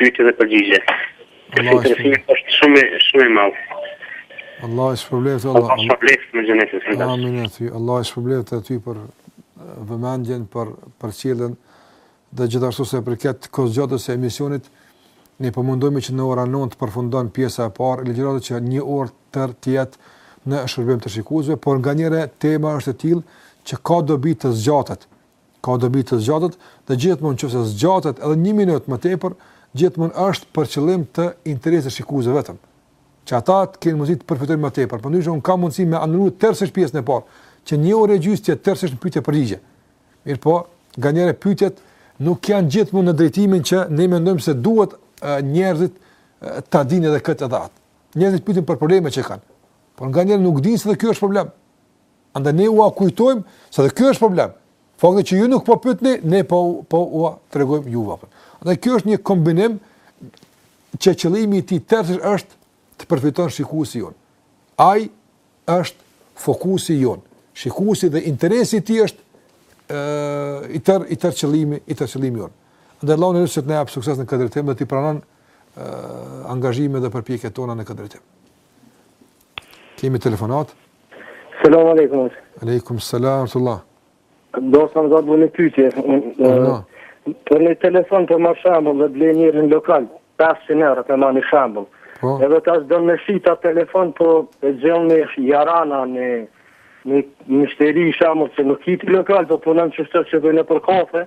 Pyetje dhe përgjigje. Allahu ju shpërbleftë. Është shumë shumë i madh. Allahu ju shpërbleftë Allahu. Allahu ju shpërbleftë me xhenetin Firdevs. Amin edhe ty. Allahu të shpërbleftë edhe ty për vëmendjen për përcjelljen dhe gjithashtu sa i përket kohëzgjatjes së emisionit ne po mundohemi që në orën 9 të përfundon pjesa e parë e ligjëratës, që një orë e tërë të jetë në shërbim të shikuesve, por nganjëherë tema është e tillë që ka dobi të zgjatet. ka dobi të zgjatet dhe gjithmonë në qoftë se zgjatet edhe një minutë më tepër, gjithmonë është për qëllim të interesit të shikuesve vetëm. Që ata të kenë mundësi të përfitojnë më tepër. Përndryshe un kam mundësi me anulue tërësisht pjesën e parë, që një orë e gjysmë të jetë tërësisht në pyetje përgjigje. Mirpo, nganjëherë pyetjet nuk janë gjithmonë në drejtimin që ne mendojmë se duhet njerëzit ta dinë edhe këtë edhe atë. Njerëzit pyesin për probleme që kanë. Por nganjëherë nuk dinë se edhe kjo është problem. Andaj ne ua kujtojmë se dhe ky është problem. Fakti që ju nuk po pyetni, ne po po ua tregojmë juve. Andaj ky është një kombinim që qëllimi i tij tërësisht është të përfiton shikuesi jonë. Ai është fokusi jonë. Shikuesi dhe interesi i tij është ë i tërë i tërë qëllimi i tërë qëllimi jonë. Dhe e lusim Allahun të na jap sukses në këtë drejtim dhe t'i pranon ë angazhimin dhe përpjekjet tona në këtë drejtim. Kemi telefonat? Selam aleikum. Aleikum selam tullah. Deshta me bo një pyetje. Unë për një telefon po marr shembull dhe blej një në lokal 500 euro po marr një shembull. Po. Edhe tash do me shit at telefon po e gjej me jarana naj një myshteri shembull që nuk ki lokal po punon çështë që bëjnë për kafe.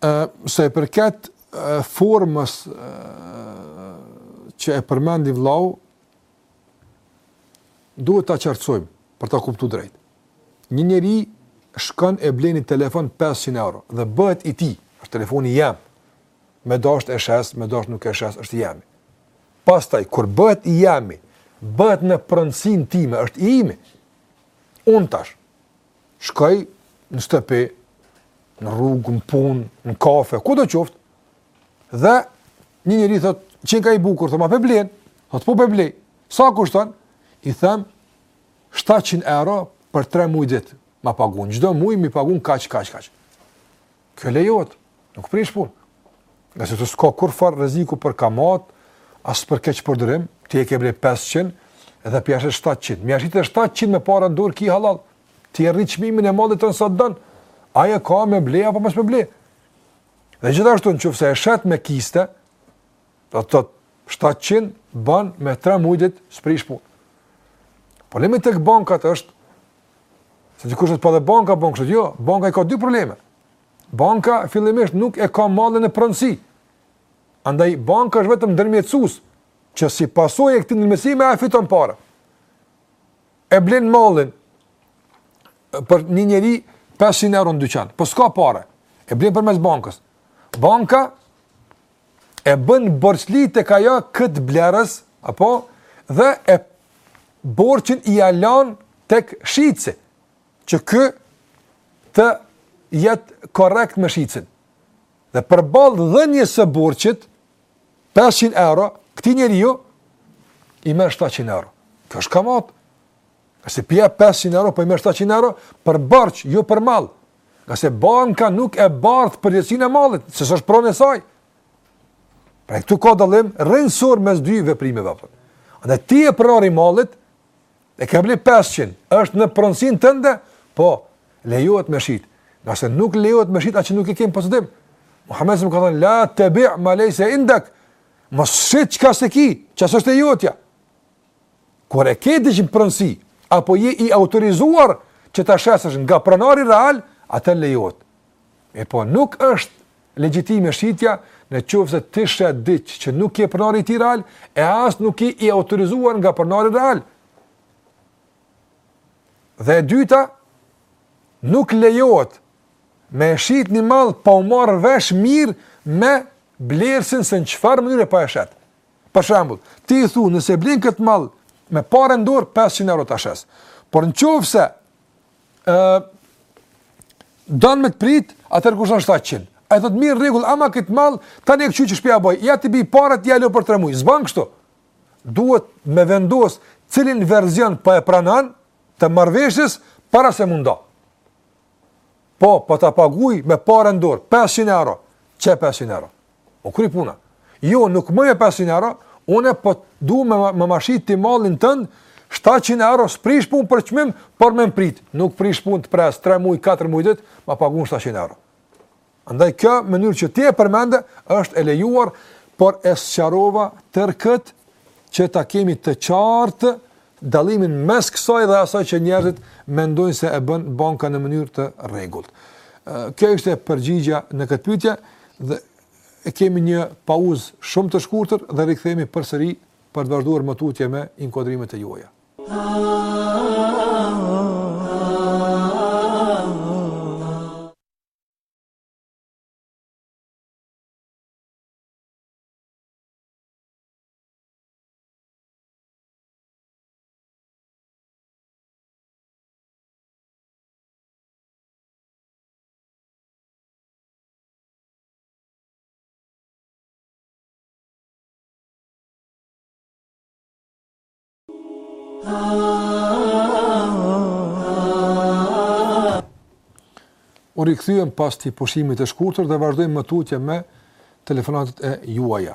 Ë sa i përket formës që e përmendi vllau duhet ta qartësojmë për ta kuptuar drejt. Një njeri shkon e blen një telefon 500 euro dhe bëhet i tij, është telefoni jem. Me dasht e shes, me dasht nuk e shes, është i jemi. Pastaj kur bëhet i jemi, bëhet në pronësinë time, është i imi. Unë tash. Shkoj në shtëpi, në rrugë, në punë, në kafe, kudo qoftë, dhe një njeri thot, qenka i bukur, thot, a pe blen, thot, po pe blej, sa kushton, i them, 700 euro për 3 mujë ditë, ma pagun, çdo mujë m'i pagun kaq, kaq, kaq. Kjo lejohet, nuk prish punë. Ngase s'ka kurrfarë rreziku për kamat, as për keqpërdorim, ti e ke ble 500, edhe pe shet 700. Me e shit 700 me para në dorë ki hallall, ti e rrit çmimin e mallit tënd sa të don, ai e ka me ble, apo mos me ble. Dhe gjithashtu në qoftë se e shet me kiste, do të thotë 700 ban me 3 muj dit s'prish punë. Problemi tek bankat është, Se dikush do të thotë banka bën kështu. Jo, banka i ka dy probleme. Banka fillimisht nuk e ka mallin në pronësi. Andaj banka është vetëm ndërmjetësues që si pasojë e këtij ndërmjetësimi ai fiton pare. E blen mallin për një njeri 500 euro në dyqan. Po s'ka pare. E blen përmes bankës. Banka e bën borçli tek ajo këtë blerës, apo, dhe borçin ia lan tek shitësi, që ky të jetë korrekt me shitësin. Dhe përballë dhënies së borçit, 500 euro, këtij njeriu, i merr 700 euro. Kjo është kamatë. Se p'i jap 500 euro, po i merr 700 euro, për borç, jo për mall. Ngase banka nuk e bart përgjegjësinë e mallit, se s'është pronë e saj. Pra këtu ka dallim rrënjësor mes dy veprimeve përën. Dhe ti je pronar i mallit, e ke bli 500, është në pronësinë tënde, po, lejohet me shit. Ngase nuk lejohet me shit atë që nuk e ke në posedim. Muhammed a.s. ka thënë, la tebi' ma lejse indek, mos shit çka s'e ki, që s'është e jotja. Kur e ke diç në pronësi, apo je i autorizuar që ta shesësh nga pronari real, atëherë lejohet. E po nuk është legjitime shitja në qoftë se ti shet diç që nuk je pronari i tij real, e as nuk je i autorizuar nga pronari real. Dhe e dyta, nuk lejohet me e shit një mall pa u marrë vesh mirë me blerësin se në çfarë mënyre po e shet. Për shembull, ti i thu, nëse e blen këtë mall me pare në dorë 500 euro ta shes. Por në qoftë se don me të prit, atëherë kushton 700. Ai thotë mirë rregull, ama këtë mall ta njek, shko në shpi, ja boj. Ja t'i bi paret, ja lë për 3 muaj. S'bën kështu. Duhet me vendos cilin version po e pranon të marrëveshjes para se m'u nda. Po, po ta paguj me pare në dorë 500 euro, qe 500 euro. U kry puna. Jo, nuk ma jep me 500 euro, unë po du me ma shit ti mallin tënd 700 euro s'prish punë për çmim, por më prit. Nuk prish punë të pres 3 muaj, 4 muaj ditë, ma pagun 700 euro. Andaj kjo mënyrë që ti e përmende është e lejuar, por e sqarova tërë këtë që ta kemi të qartë dallimin mes kësaj dhe asaj që njerëzit mendojnë se e bën banka në mënyrë të rregullt. Kjo ishte përgjigjja në këtë pyetje dhe e kemi një pauzë shumë të shkurtër dhe rikthehemi përsëri për të vazhduar më tutje me inkuadrimet e juaja. U rikthyem pas këtij pushimi të shkurtër dhe vazhdojmë më tutje me telefonatat e juaja.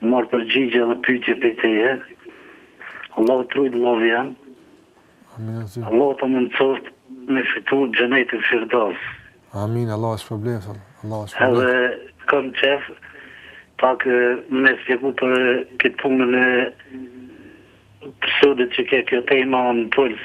Marr përgjigje dhe pyetje prej teje Allahu të rujt vlla jem Allahu ta mundësoft me fitu xhenetin firdos Amin Allahu e shpërbleft Allahu e shpërbleft Edhe kam qejf pak me spjegu për këtë punën e mesyshit që ke kjo temë në puls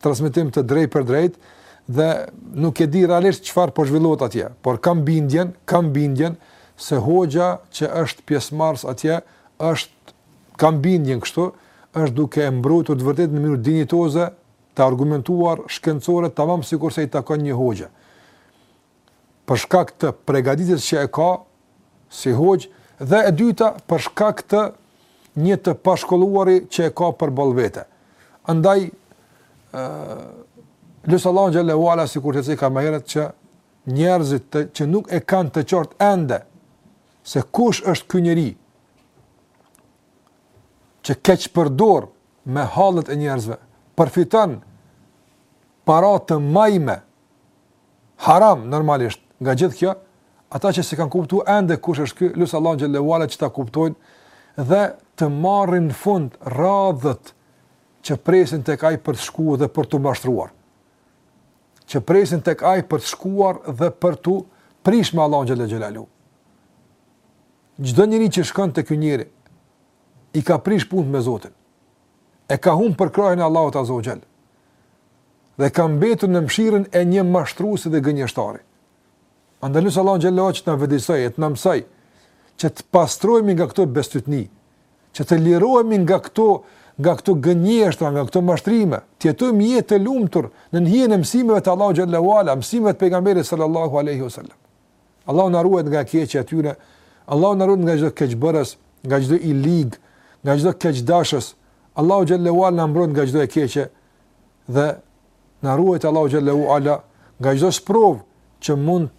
transmetim të drejtpërdrejtë dhe nuk e di realisht çfarë po zhvillohet atje, por kam bindjen, kam bindjen se hoxha që është pjesëmarrës atje është kam bindjen kështu, është duke e mbrojtur të vërtetën në mënyrë dinjitoze, të argumentuar, shkencore, tamam sikurse i takon një hoxhe. për shkak të pregaditjes që e ka si hoxhë dhe e dyta për shkak të një të pashkolluari që e ka përballë vete. Andaj e lus Allahun xhel-le ue ala, sikur të ceka më herët, që njerëzit të, që nuk e kanë të qartë ende, se kush është ky njeri, që keqpërdor me hallet e njerëzve, përfiton para të majme, haram normalisht nga gjithë kjo, ata që s'e kanë kuptuar ende kush është ky, lus Allahun xhel-le ue ala që ta kuptojnë dhe të marrin një fund radhët që presin tek ai për të shkuar dhe për t'u mashtruar. Që presin tek ai për të shkuar dhe për t'u prish me Allahun xhel-le xhelaluhu. Çdo njeri që shkon tek ky njeri i ka prish punët me Zotin. e ka humbë përkrahjen e Allahut Azza wa Jall dhe ka mbetur në mëshirën e një mashtruesi dhe gënjeshtari. Andaj lus Allahun xhel-le ue ala që të na vetëdijesojë e të na mësojë që të pastrohemi nga këto bestytni, që të lirohemi nga këto nga këto gënjeshtra, nga këto mashtrime, të jetojmë jetë të lumtur nën hijen e mësimeve të Allahut xhel-le ue ala, mësimeve të pejgamberit sallallahu alaihi wasallam. Allahu na ruajt nga e keqja e tyre, Allahu na ruajt nga çdo keqbërës, nga çdo i lig, nga çdo keqdashës. Allahu xhel-le ue ala na mbrojt nga çdo e keqe dhe na ruajt Allahu xhel-le ue ala nga çdo sprovë që mund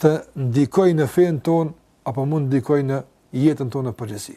të ndikojë në fenë tonë apo mund të ndikojë në jetën tonë në përgjithësi.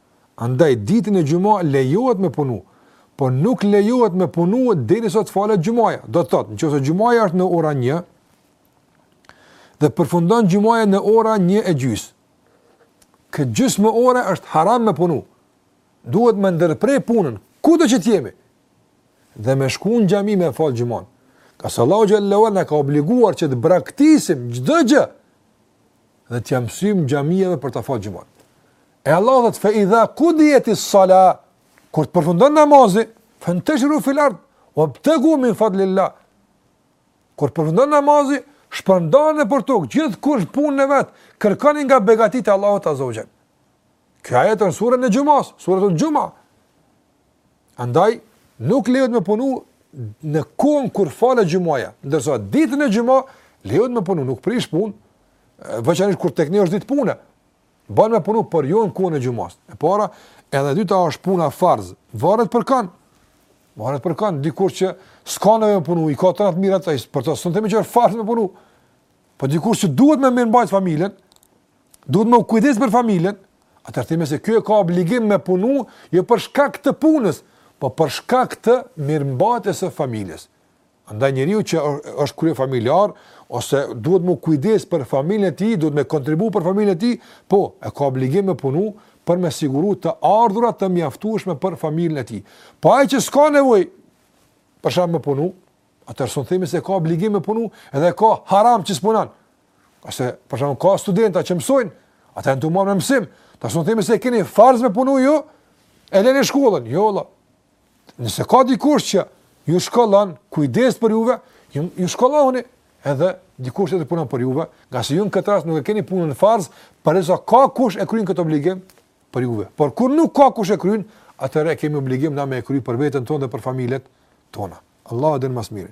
Andaj ditën e xhuma lejohet me punu, po nuk lejohet me punu derisa të falet xhumaja. Do të thotë, nëse xhumaja është në orën 1 dhe përfundon xhumaja në orën 1 e gjys. Kjo gjysmë orë është haram me punu. Duhet me ndërpre punën, kudo që të jemi. Dhe me shku në xhami me falë xhumanë. Ngase Allahu xhel-le ue ala na ka obliguar që të braktisim çdo gjë dhe t'ia mësyjmë xhamive për të falë xhumanë. E Allahu thotë fe idha kudijetis-salah, kur të përfundon namazi, fenteshiru fil erd, uebtegu min fadlil-lah. Kur të përfundon namazi, shpërndahuni nëpër tokë, gjithkush punën e vet, kërkoni nga begatitë e Allahut Azza wa Jall. Ky ajet është në suren e xhumasë, suretul xhuma. Andaj, nuk lejohet me punu në kohën kur falet xhumaja, ndërsa ditën e xhuma, lejohet me punu, nuk prish punë, veçanisht kur tek ne është ditë pune. Ban me punu, por jo në kohën e xhumas. E para, edhe e dyta është puna farz. Varet për kan. Varet për kan dikush që s'ka nevojë me punu, ka të mira të ishtë, për të s'u themi që është farz me punu. Po dikush që duhet me mirëmbajt familjen, duhet me u kujdes për familjen, atëherë themi se ky e ka obligim me punu jo për shkak të punës, po për shkak të mirëmbajtjes së familjes. Andaj njeriu që është krye familjar ose duhet me u kujdes për familjen e tij, duhet me kontribu për familjen e tij, po e ka obligim me punu për me siguru të ardhura të mjaftueshme për familjen e tij. Po ai që s'ka nevojë për shembull me punu, atëherë s'un themi se ka obligim me punu dhe ka haram që s'punon. Ose për shembull ka studenta që mësojnë, ata janë tu marrë mësim, ta s'un themi se keni farz me punu ju, e leni shkollën, jo valla. Nëse ka dikush që ju shkollon, kujdes për juve, ju, ju shkollohuni edhe dikush që punon për juve, ngase ju në këtë rast nuk e keni punën farz, përderisa ka kush e kryin këtë obligim për juve. Por kur nuk ka kush e kryin, atëherë e kemi obligim na me e kry për veten tonë dhe për familjet tona. Allahu e din më së miri.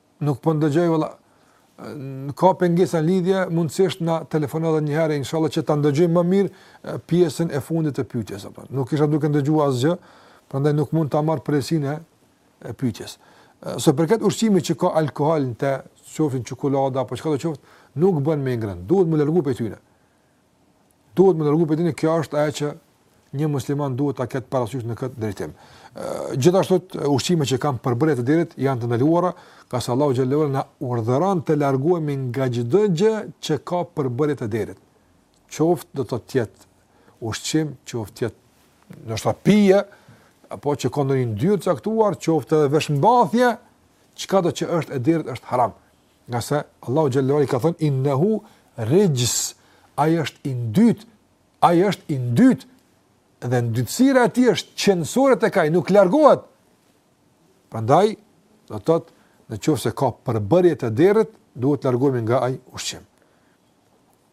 Nuk po ndëgjoj valla. Ka pengesa në lidhje, mundësisht na telefono edhe një herë inshallah që ta ndëgjojmë më mirë pjesën e fundit të pyetjes po. Nuk isha duke ndëgjuar asgjë, prandaj nuk mund ta marr përgjegjësinë e pyetjes. Sa përket ushqimit që ka alkool në të, qofshin çokollada apo çka do të qoftë, nuk bën me ngrënë, duhet me u largu prej tyre. Duhet me u largu prej tyne, kjo është ajo që një musliman duhet ta ketë parasysh në këtë drejtim. Gjithashtu ushqimet që kanë përbërje të derrit janë të ndaluara, ngase Allahu xhelle shanuhu na urdhëron të largohemi nga çdo gjë që ka përbërje të derrit. Qoftë do të thotë ushqim, qoftë jetë ndoshta pije, apo që ka ndonjë yndyrë të caktuar, qoftë edhe veshmbathje, çka do që është e derrit është haram. Ngase Allahu xhelle ue ala ka thënë innehu rixhs, ai është i ndytë, ai është i ndytë dhe ndytësira e tij është qenësore tek ai, nuk largohet. Prandaj, do të thotë, në qoftë se ka përbërje të derrit, duhet të largohemi nga ai ushqim.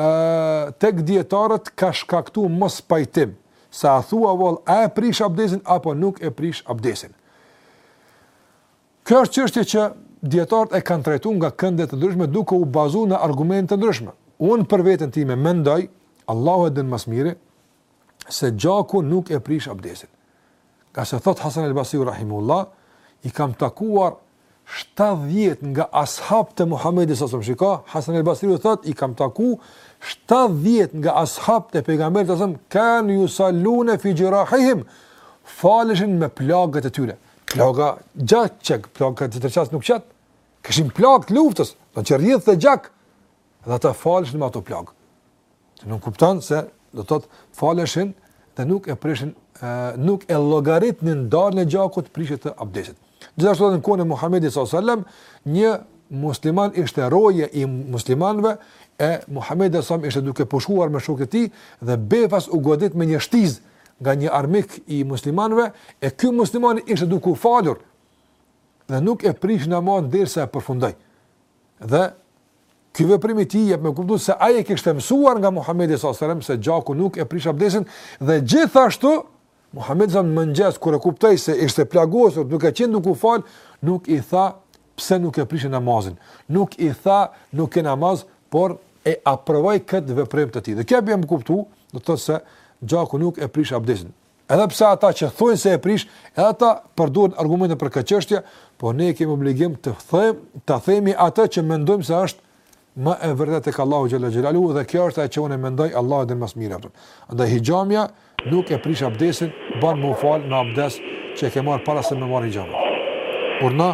ë tek dijetarët ka shkaktu mospajtim se athua vallë a e prish abdesin apo nuk e prish abdesin kjo është çështje që dijetarët e kanë trajtuar nga kënde të ndryshme duke u bazuar në argumente të ndryshme unë për veten time mendoj Allahu e din më së miri se gjaku nuk e prish abdesin. Ngase thot Hasan el Basriu rahimehullah, i kam takuar 70 nga ashabët e Muhammedit alejhi selam. Shiko, Hasan el Basriu thot, i kam taku 70 nga ashabët e pejgamberit alejhi selam, kanu jusal-lune fi xhirahihim, faleshin me plagët e tyre. Plaga gjatë qëk, plaga të tërqas nuk qëtë, kishin plagë të luftës, që rridhte gjak, dhe ata faleshin me ato plagë. Të kupton se do të thotë faleshin dhe nuk e prishin nuk e llogaritnin dalën e gjakut prishje të abdesit. Gjithashtu edhe në kohën e Muhamedit sallallahu alajhi wasallam një musliman ishte roje i muslimanëve e Muhamedi sallallahu alajhi wasallam ishte duke pushuar me shokët e tij dhe befas u godit me një shtizë nga një armik i muslimanëve e ky musliman ishte duke u falur dhe nuk e prishi namazin derisa e përfundoi. Dhe Ky veprim i tij jep me kuptu se ai e kishte mësuar nga Muhamedi sallallahu alajhi wasallam se gjaku nuk e prish abdesin dhe gjithashtu Muhamedi sallallahu alajhi wasallam në mëngjes kur e kuptoi se ishte plagosur duke qenë duke u fal, nuk i tha pse nuk e prishe namazin. Nuk i tha nuk ke namaz, por e aprovoi këtë veprim të tij. Dhe kjo jep me kuptu, do të thotë se gjaku nuk e prish abdesin. Edhe pse ata që thonë se e prish, edhe ata përdorin argumente për këtë çështje, por ne kemi obligim të them, të themi atë që mendojmë se është më e vërtetë tek Allahu xhalla xhelalu dhe kjo është ajo që unë mendoj Allahu e di më së miri. Andaj hijamia nuk e prish abdesin, bën me u fal me abdes që e ke marr para se me marr hijamen. Urdhno.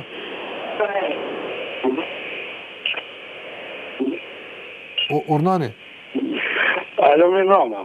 O, urdhnoni. Alo, mirëmrama.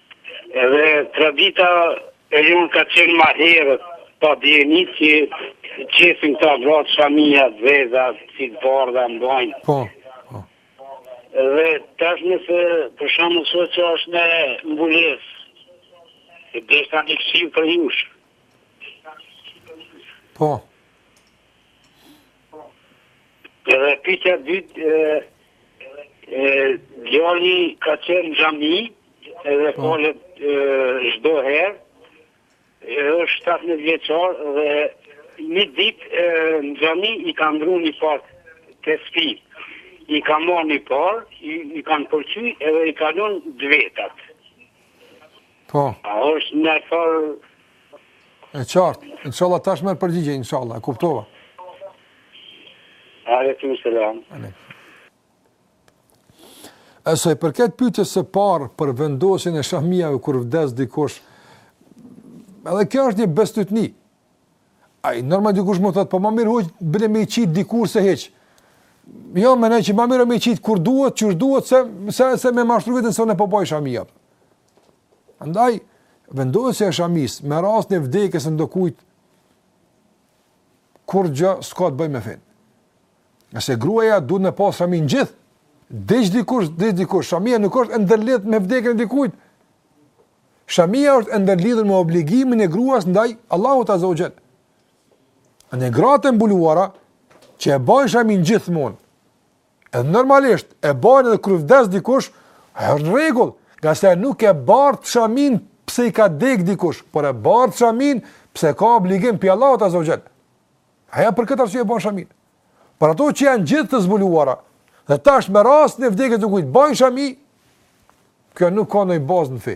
Edhe tradita e jonë ka qenë ma herët, po e dini që qesin këta gratë shamija, të zeza, si të bardha mbajnë. Po, po. Dhe tash nëse për shembull shoqja është me mbulesë, e deshta një këshillë prej jush. Po. Edhe pyetja e dytë, ë djali ka qenë në xhami edhe po, falet çdo herë. Edhe është 17 vjeçor dhe një ditë në xhami i ka ndru një parë tespi. I ka marrë një parë, i, i kanë pëlqy edhe i ka lënë të vetat. Po. A është në farë... E qartë, inshallah tash merr përgjigje, inshallah, e kuptova. Alekum selam. Alekum. E sa i përket pyetjes së parë për vendosjen e shamiave kur vdes dikush, edhe kjo është një bestytni. Ai normal dikush më thot, po më mirë hoxhë bile me qit dikur se hiç. Jo, mandej që më mirë me qit kur duhet, qysh duhet se se se me mashtru veten se unë po baj shamia. Andaj, vendosja e shamis me rastin e vdekjes së ndokujt, kurgja s'ka të bëj me fin. Nëse gruaja duhet me pas shamin gjithë, diq dikush, s'diq dikush, shamia nuk është ndërlidh me vdekjen e dikujt. Shamia është e ndërlidhur me obligimin e gruas ndaj Allahut Azza wa Jall. Në gratë e mbuluara që e bajn shamin gjithmonë, Edhe normalisht, e bajnë edhe kur vdes dikush, ajo është në rregull, ngase nuk e bart shaminë pse i ka dek dikush, por e bart shaminë pse ka obligim prej Allahut azze ve xhel. Ajo për këtë arsye e ban shaminë. Por ato që janë gjithë të zbuluara, dhe tash me rastin e vdekjes të dikujt, bajnë shami, kjo nuk ka ndonjë bazë në fe.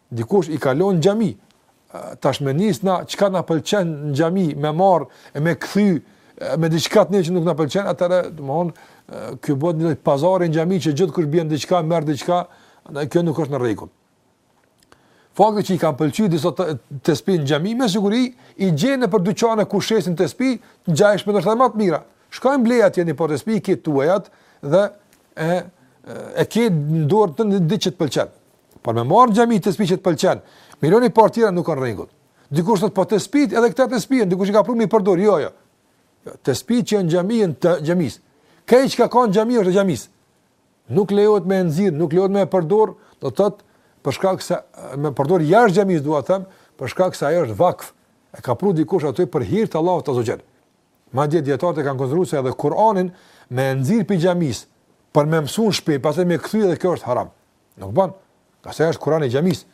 Dikush i ka lan në xhami, tash me nis na çka na pëlqen në xhami, me marr e me kthy diçka tonën që nuk na pëlqen, atëherë domthon ky bëhet një pazar në xhami që gjithkush bjen diçka, merr diçka, ndaj kjo nuk është në rregull. Fakti që i kanë pëlqyer disa te, tespi në xhami me siguri i gjen nëpër dyqane ku shesin tespi, ngjashme ndoshta më të mira. Shko i blej atje një palë tespi i ke tuajat dhe e e ke në dorë atë që të pëlqen. Por me marr n'xhami tespi që të pëlqen. Me i lan ni palë tjera nuk ka rregull. Dikush thotë po tespi edhe këta tespi, dikush i ka pru me i përdor, jo jo. Jo, tespit që janë n'xhami janë të xhamis. Krejt çka ka në xhami është xhamis. Nuk lejohet me nxirr, nuk lejohet me përdor, do të thotë për shkak se me përdor jashtë xhamis dua të them, për shkak se ajo është vakf. E ka pru dikush aty për hir të Allahut azze ve xhel. Madje dijetarët e kanë konsideruar se edhe Kur'anin me nxirr prej xhamis për me mësuar n'shpi, pastaj me kthy edhe kjo është haram. Nuk bën. Ngase është Kurani i xhamisë.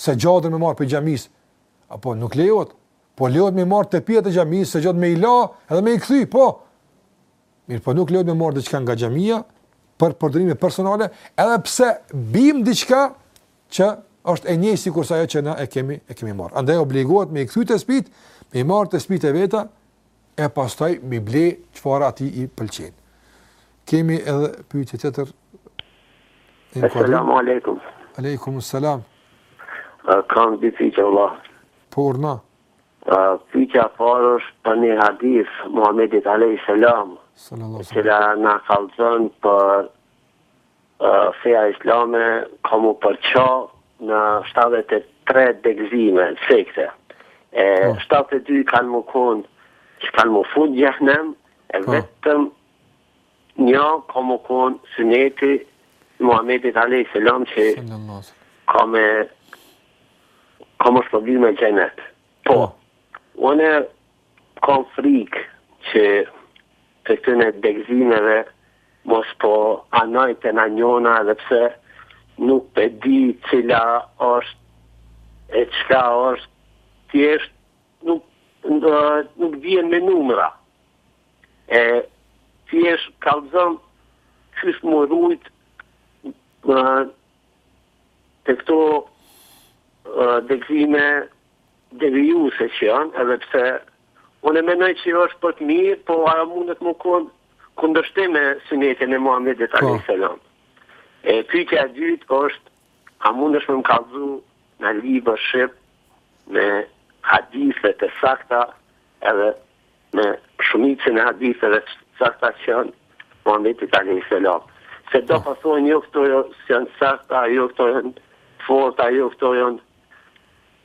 Sexhaden me marr prej xhamisë. Apo nuk lejohet. Po lejohet me marr tepiha të xhamisë, sexhade me i la edhe me i kthy, po. Mirë, po nuk lejohet me marr diçka nga xhamia për përdorime personale, edhe pse bim diçka që është e njëjtë sikur sa ajo që ne e kemi e kemi marr. Andaj obligohet me i kthy tespit, me i marr tespit e veta, e pastaj me ble çfarë atij i pëlqen. Kemi edhe pyetje tjetër. Selam aleikum. Aleikum selam. Kam dy pyetje vlla. Po urdhno. Pyetja e parë është për një hadith të Muhamedit alejhi selam. Sal-lallahu alejhi ve sel-lem. Që na kallzon për Feja islame ka m'u përça në 73 degëzime, sekte. E, 72 po. kanë me konë që kanë m'u fut n'xhehnem, e po. vetëm një ka me konë suneti i Muhammedit alejhi selam që ka me ka me u shpërbly me xhenet. Po, po. unë Kam frikë që te këto degëzimeve mos po anoj te najnjona edhe pse nuk e di cila është e çka është thjesht nuk nuk vijnë me numra e thjesht kallzon qysh m'u rujt te këto degëzime devijuese që janë edhe pse unë e mendoj që është për të mirë po a mundet me kon kundërshtim me sunetin e Muhamedit po. alayhis salam E pyetja e dytë është a mundesh me kallzu një libër shqip me hadithe të sakta edhe me shumicën e haditheve të sakta që janë Muhamedit alayhis salam se do po. të thonë jo këto jo, janë sakta jo këto janë forta jo këto janë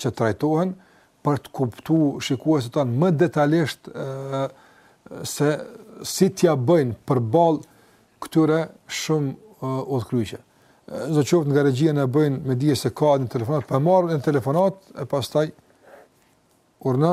që trajtohen për të kuptu shikuesit tanë më detalisht se si t'ja bëjnë përballë këtyre shumë udhëkryqeve. Zë qoftë nga regjia na bëjnë me dije se ka një telefonat, po e marrë një telefonat e pastaj urdhno.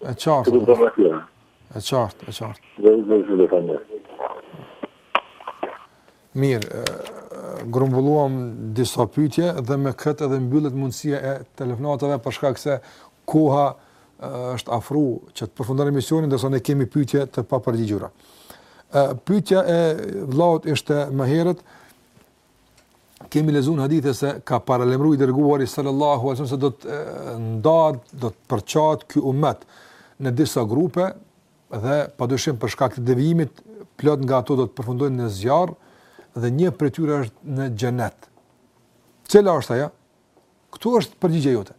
E qartë. Të bëmë aty. E qartë, e qartë. Dhe i dhe i dhe fanë. Mirë, grumbulluam disa pytje dhe me këtë edhe mbyllet mundësia e telefonatave për shkak se koha është afru që të përfundon emisionin ndërsa ne kemi pytje të papërgjigjura. Pytja e vlaut ishte më herët, kemi lexu në hadithe se ka paralajmëru i dërguari sallallahu alaihi wasallam se do të ndahet, do të përçahet ky umet në disa grupe dhe padyshim për shkak të devijimit plot nga ato do të përfundojnë në zjarr dhe një prej tyre është në xhenet. Cila është ajo? Këtu është përgjigja jote.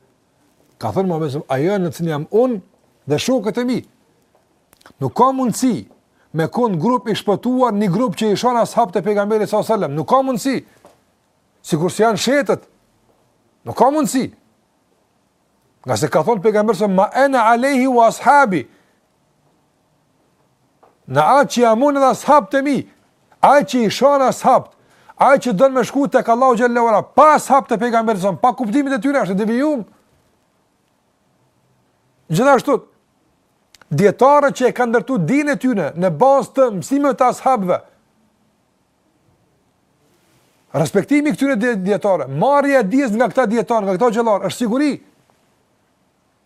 Ka thënë Muhamedi sallallahu alaihi wasallam, ajo në cilën jam unë dhe shokët e mi. Nuk ka mundësi me kon grup i shpëtuar një grup që i shon ashabët e pejgamberit sallallahu alaihi wasallam. Nuk ka mundësi. Sikur si janë shiitët. Nuk ka mundësi. Ngase ka thonë pejgamberi sallallahu alaihi wasallam, "Ma ana alaihi wa ashabi." Në atë që jam unë dhe ashabët e mi, ai që i shon ashabët, ai që don me shku tek Allahu xhallahu ala, pa ashabët e pejgamberit son, pa kuptimin e tyre është devijum. Gjithashtu dietarët që e kanë ndërtu dijen e tyre në bazë të mësimeve të ashabëve. Respektimi i këtyre dietarëve, marrja e dijes nga këta dietarë, nga këta hoxhallarë, është siguri.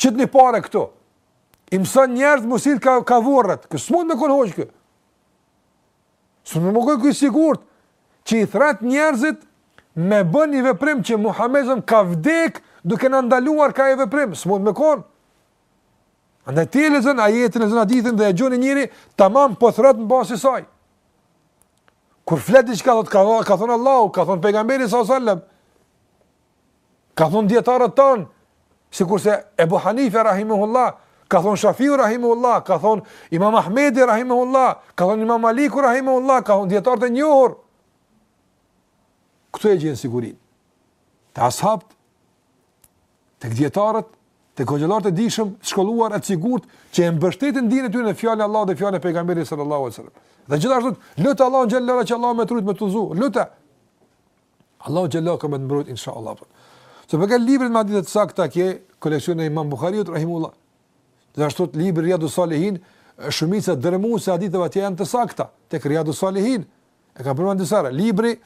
Qet një pare këtu. I mësën njerëzit me shku ka, ka vorret. Ky s'mund me konë hoxhë ky. S'mund me konë ky i sigurt. Që i thret njerëzit me bën një veprim që Muhamedi ka vdek duke na ndaluar ka ai veprim. S'mund me konë. Andaj ti e lexon ajetin, lexon hadithin dhe e gjon njeri, tamam po thret në bazë t'saj. Kur flet diçka thot ka ka thon Allahu, ka thon pejgamberi sallallahu alajhi wasallam. Ka thonë dijetarët tanë, sikurse Ebu Hanife Rahimehullah, ka thonë Shafiu Rahimehullah, ka thonë Imam Ahmedi Rahimehullah, ka thonë Imam Maliku Rahimehullah, ka thonë dijetarët e njohur. Këtu e gjen sigurinë. Te as'habët, tek dijetarët, tek hoxhallarët e dijshëm, të shkolluar e të sigurt, që e mbështetin dijen e tyre në fjalën e Allahut dhe fjalën e pejgamberit sallallahu alai sallam. Dhe gjithashtu, lute Allahun xhel-le ue ala që Allahu me t'rujt me t'udhëzu, lute. Allahu xhelalu ka me të mbrojt inshallah. Sa i përket librit me hadithe të sakta ke koleksionin e Imam Bukhariut rahimullah. Gjithashtu libri Riyadu Salihin, shumica dërmuese e haditheve atje janë të sakta tek Riyadu Salihin. E kam përmendur disa herë librin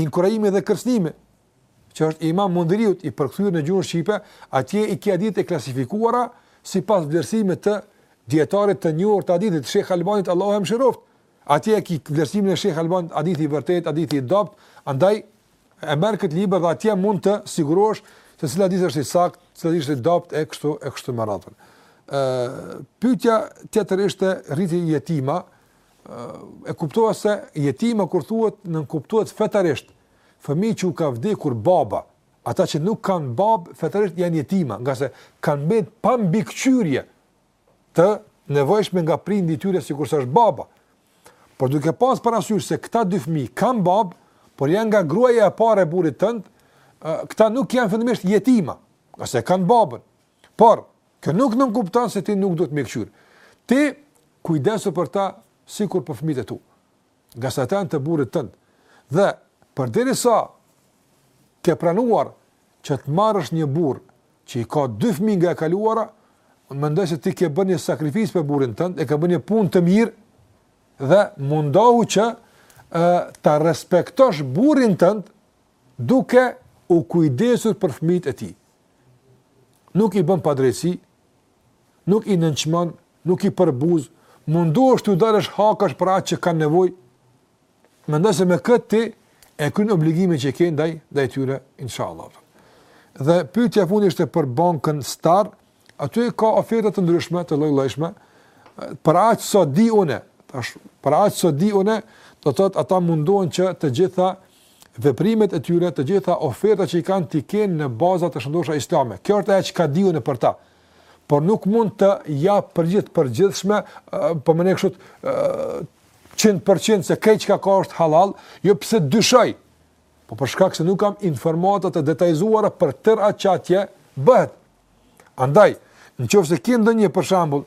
Inkurajimi dhe kërcënimi që është i Imam Mundhiriut i përkthyer në gjuhën shqipe, atje i ki hadithet e klasifikuara sipas vlerësimit të dijetarit të njohur të hadithit Sheikh Albanit Allahu e mëshiroft. Atje e ki vlerësimin e Shejh Albanit, hadithi i vërtetë, hadithi i dobët, andaj e merr këtë libër dhe atje mund të sigurohesh se cili hadith është i saktë, cili hadith është i dobët e kështu e kështu me radhë. Ë pyetja tjetër ishte rreth jetimave, kuptohet se jetima kur thuhet nënkuptohet fetarisht fëmijë që u ka vdekur baba, ata që nuk kanë babë fetarisht janë jetima, ngase kanë mbet pa mbikëqyrje të nevojshme nga prindi i tyre sikurse është baba. Por duke pas parasysh se këta dy fëmijë kanë babë, por janë nga gruaja e parë e burrit tënd, këta nuk janë fillimisht jetima, ngase kanë babën. Por kjo nuk nënkupton se ti nuk duhet me i këqyr. Ti kujdesu për ta sikur për fëmijët e tu. Ngase janë të burrit tënd. Dhe, përderisa ke pranuar që të marrësh një burrë që i ka dy fëmijë nga e kaluara, unë mendoj se ti ke bërë një sakrificë për burrin tënd, e ke bërë një punë të mirë dhe mundohu që ë ta respektosh burrin tënd duke u kujdesur për fëmijët e tij. Nuk i bën padrejtësi, nuk i nënçmon, Nuk i përbuz, mundohesh t'u dalësh hakesh për atë që kanë nevojë. Mendoj se me këtë ti e kryen obligimin që ke ndaj ndaj tyre inshallah. Dhe pyetja e fundit ishte për bankën Star, aty ka oferta të ndryshme, të lloj-llojshme. Për aq sa di unë, tash për aq sa di unë, do të thotë ata mundohen që të gjitha veprimet e tyre, të gjitha ofertat që i kanë t'i kenë në baza të shëndosha islame. Kjo është ajo që e di unë për ta. por nuk mund të jap përgjigje të përgjithshme, me thënë kështu 100% se krejt çka ka është halal, jo pse dyshoj. Po për shkak se nuk kam informata të detajizuara për tërë atë që atje bëhet. Andaj, në qoftë se ke ndonjë për shembull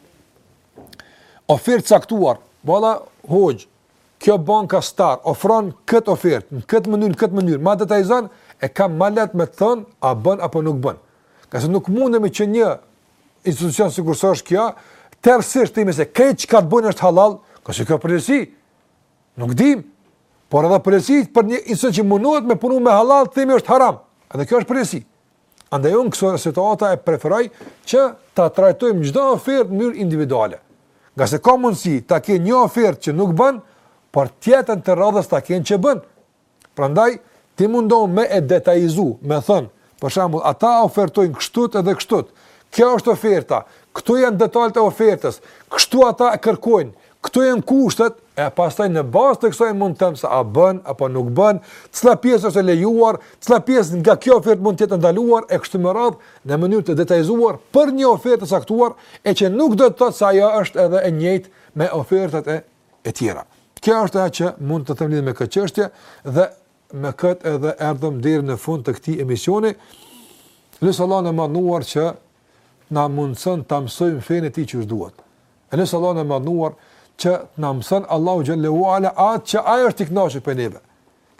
ofertë të caktuar, valla hoxhë, Kjo banka Star ofron këtë ofertë, në këtë mënyrë, në këtë mënyrë, ma detajzon, e kam ma lehtë me të thonë, a bën apo nuk bën. Ngase nuk mundemi që një institucion sikurse është kjo, tërësisht të themi se krejt që ka të bëjë është halal, është kjo përgjegjësi, nuk dim, por edhe përgjegjësi për një institucion që mundohet me punu me halal, të themi është haram, edhe kjo është përgjegjësi. Andaj unë këso situata e preferoj që ta trajtojmë çdo ofertë në mënyrë individuale. Ngase ka mundësi ta kenë një ofertë që nuk bën, por tjetën të radhës ta kenë që bën. Prandaj ti mundohu me e detajizu, me thënë, për shembull, ata ofertojnë kështu edhe kështu. Kjo është oferta, këtu janë detalet e ofertës, kështu ata kërkojnë, Këto janë kushtet e pastaj në bazë të kësaj mund të them se a bën apo nuk bën, cila pjesë është e lejuar, cila pjesë nga kjo ofertë mund të jetë e ndaluar e kështu me radhë në mënyrë të detajzuar për një ofertë të caktuar e që nuk do të thotë se ajo është edhe e njëjtë me ofertat e e tjera. Kjo është ajo që mund të them lidhur me këtë çështje dhe me këtë edhe erdhëm deri në fund të këtij emisioni. Lusim Allahun e madhëruar që na mundëson ta mësojmë fenë e tij qysh duhet. E lusim Allahun e madhëruar që të na mëson Allahu xhel-le ve ala atë që ai është i kënaqur për neve.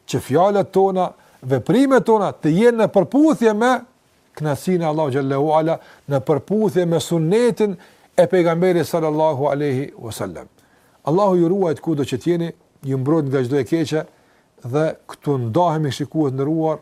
Që fjalët tona, veprimet tona të jenë në përputhje me kënaqësinë e Allahut xhel-le ve ala, në përputhje me sunnetin e pejgamberit sallallahu aleyhi wasallam. Allahu ju ruajtë kudo që të jeni, ju mbrojtë nga çdo e keqe dhe këtu ndahemi shikues të nderuar,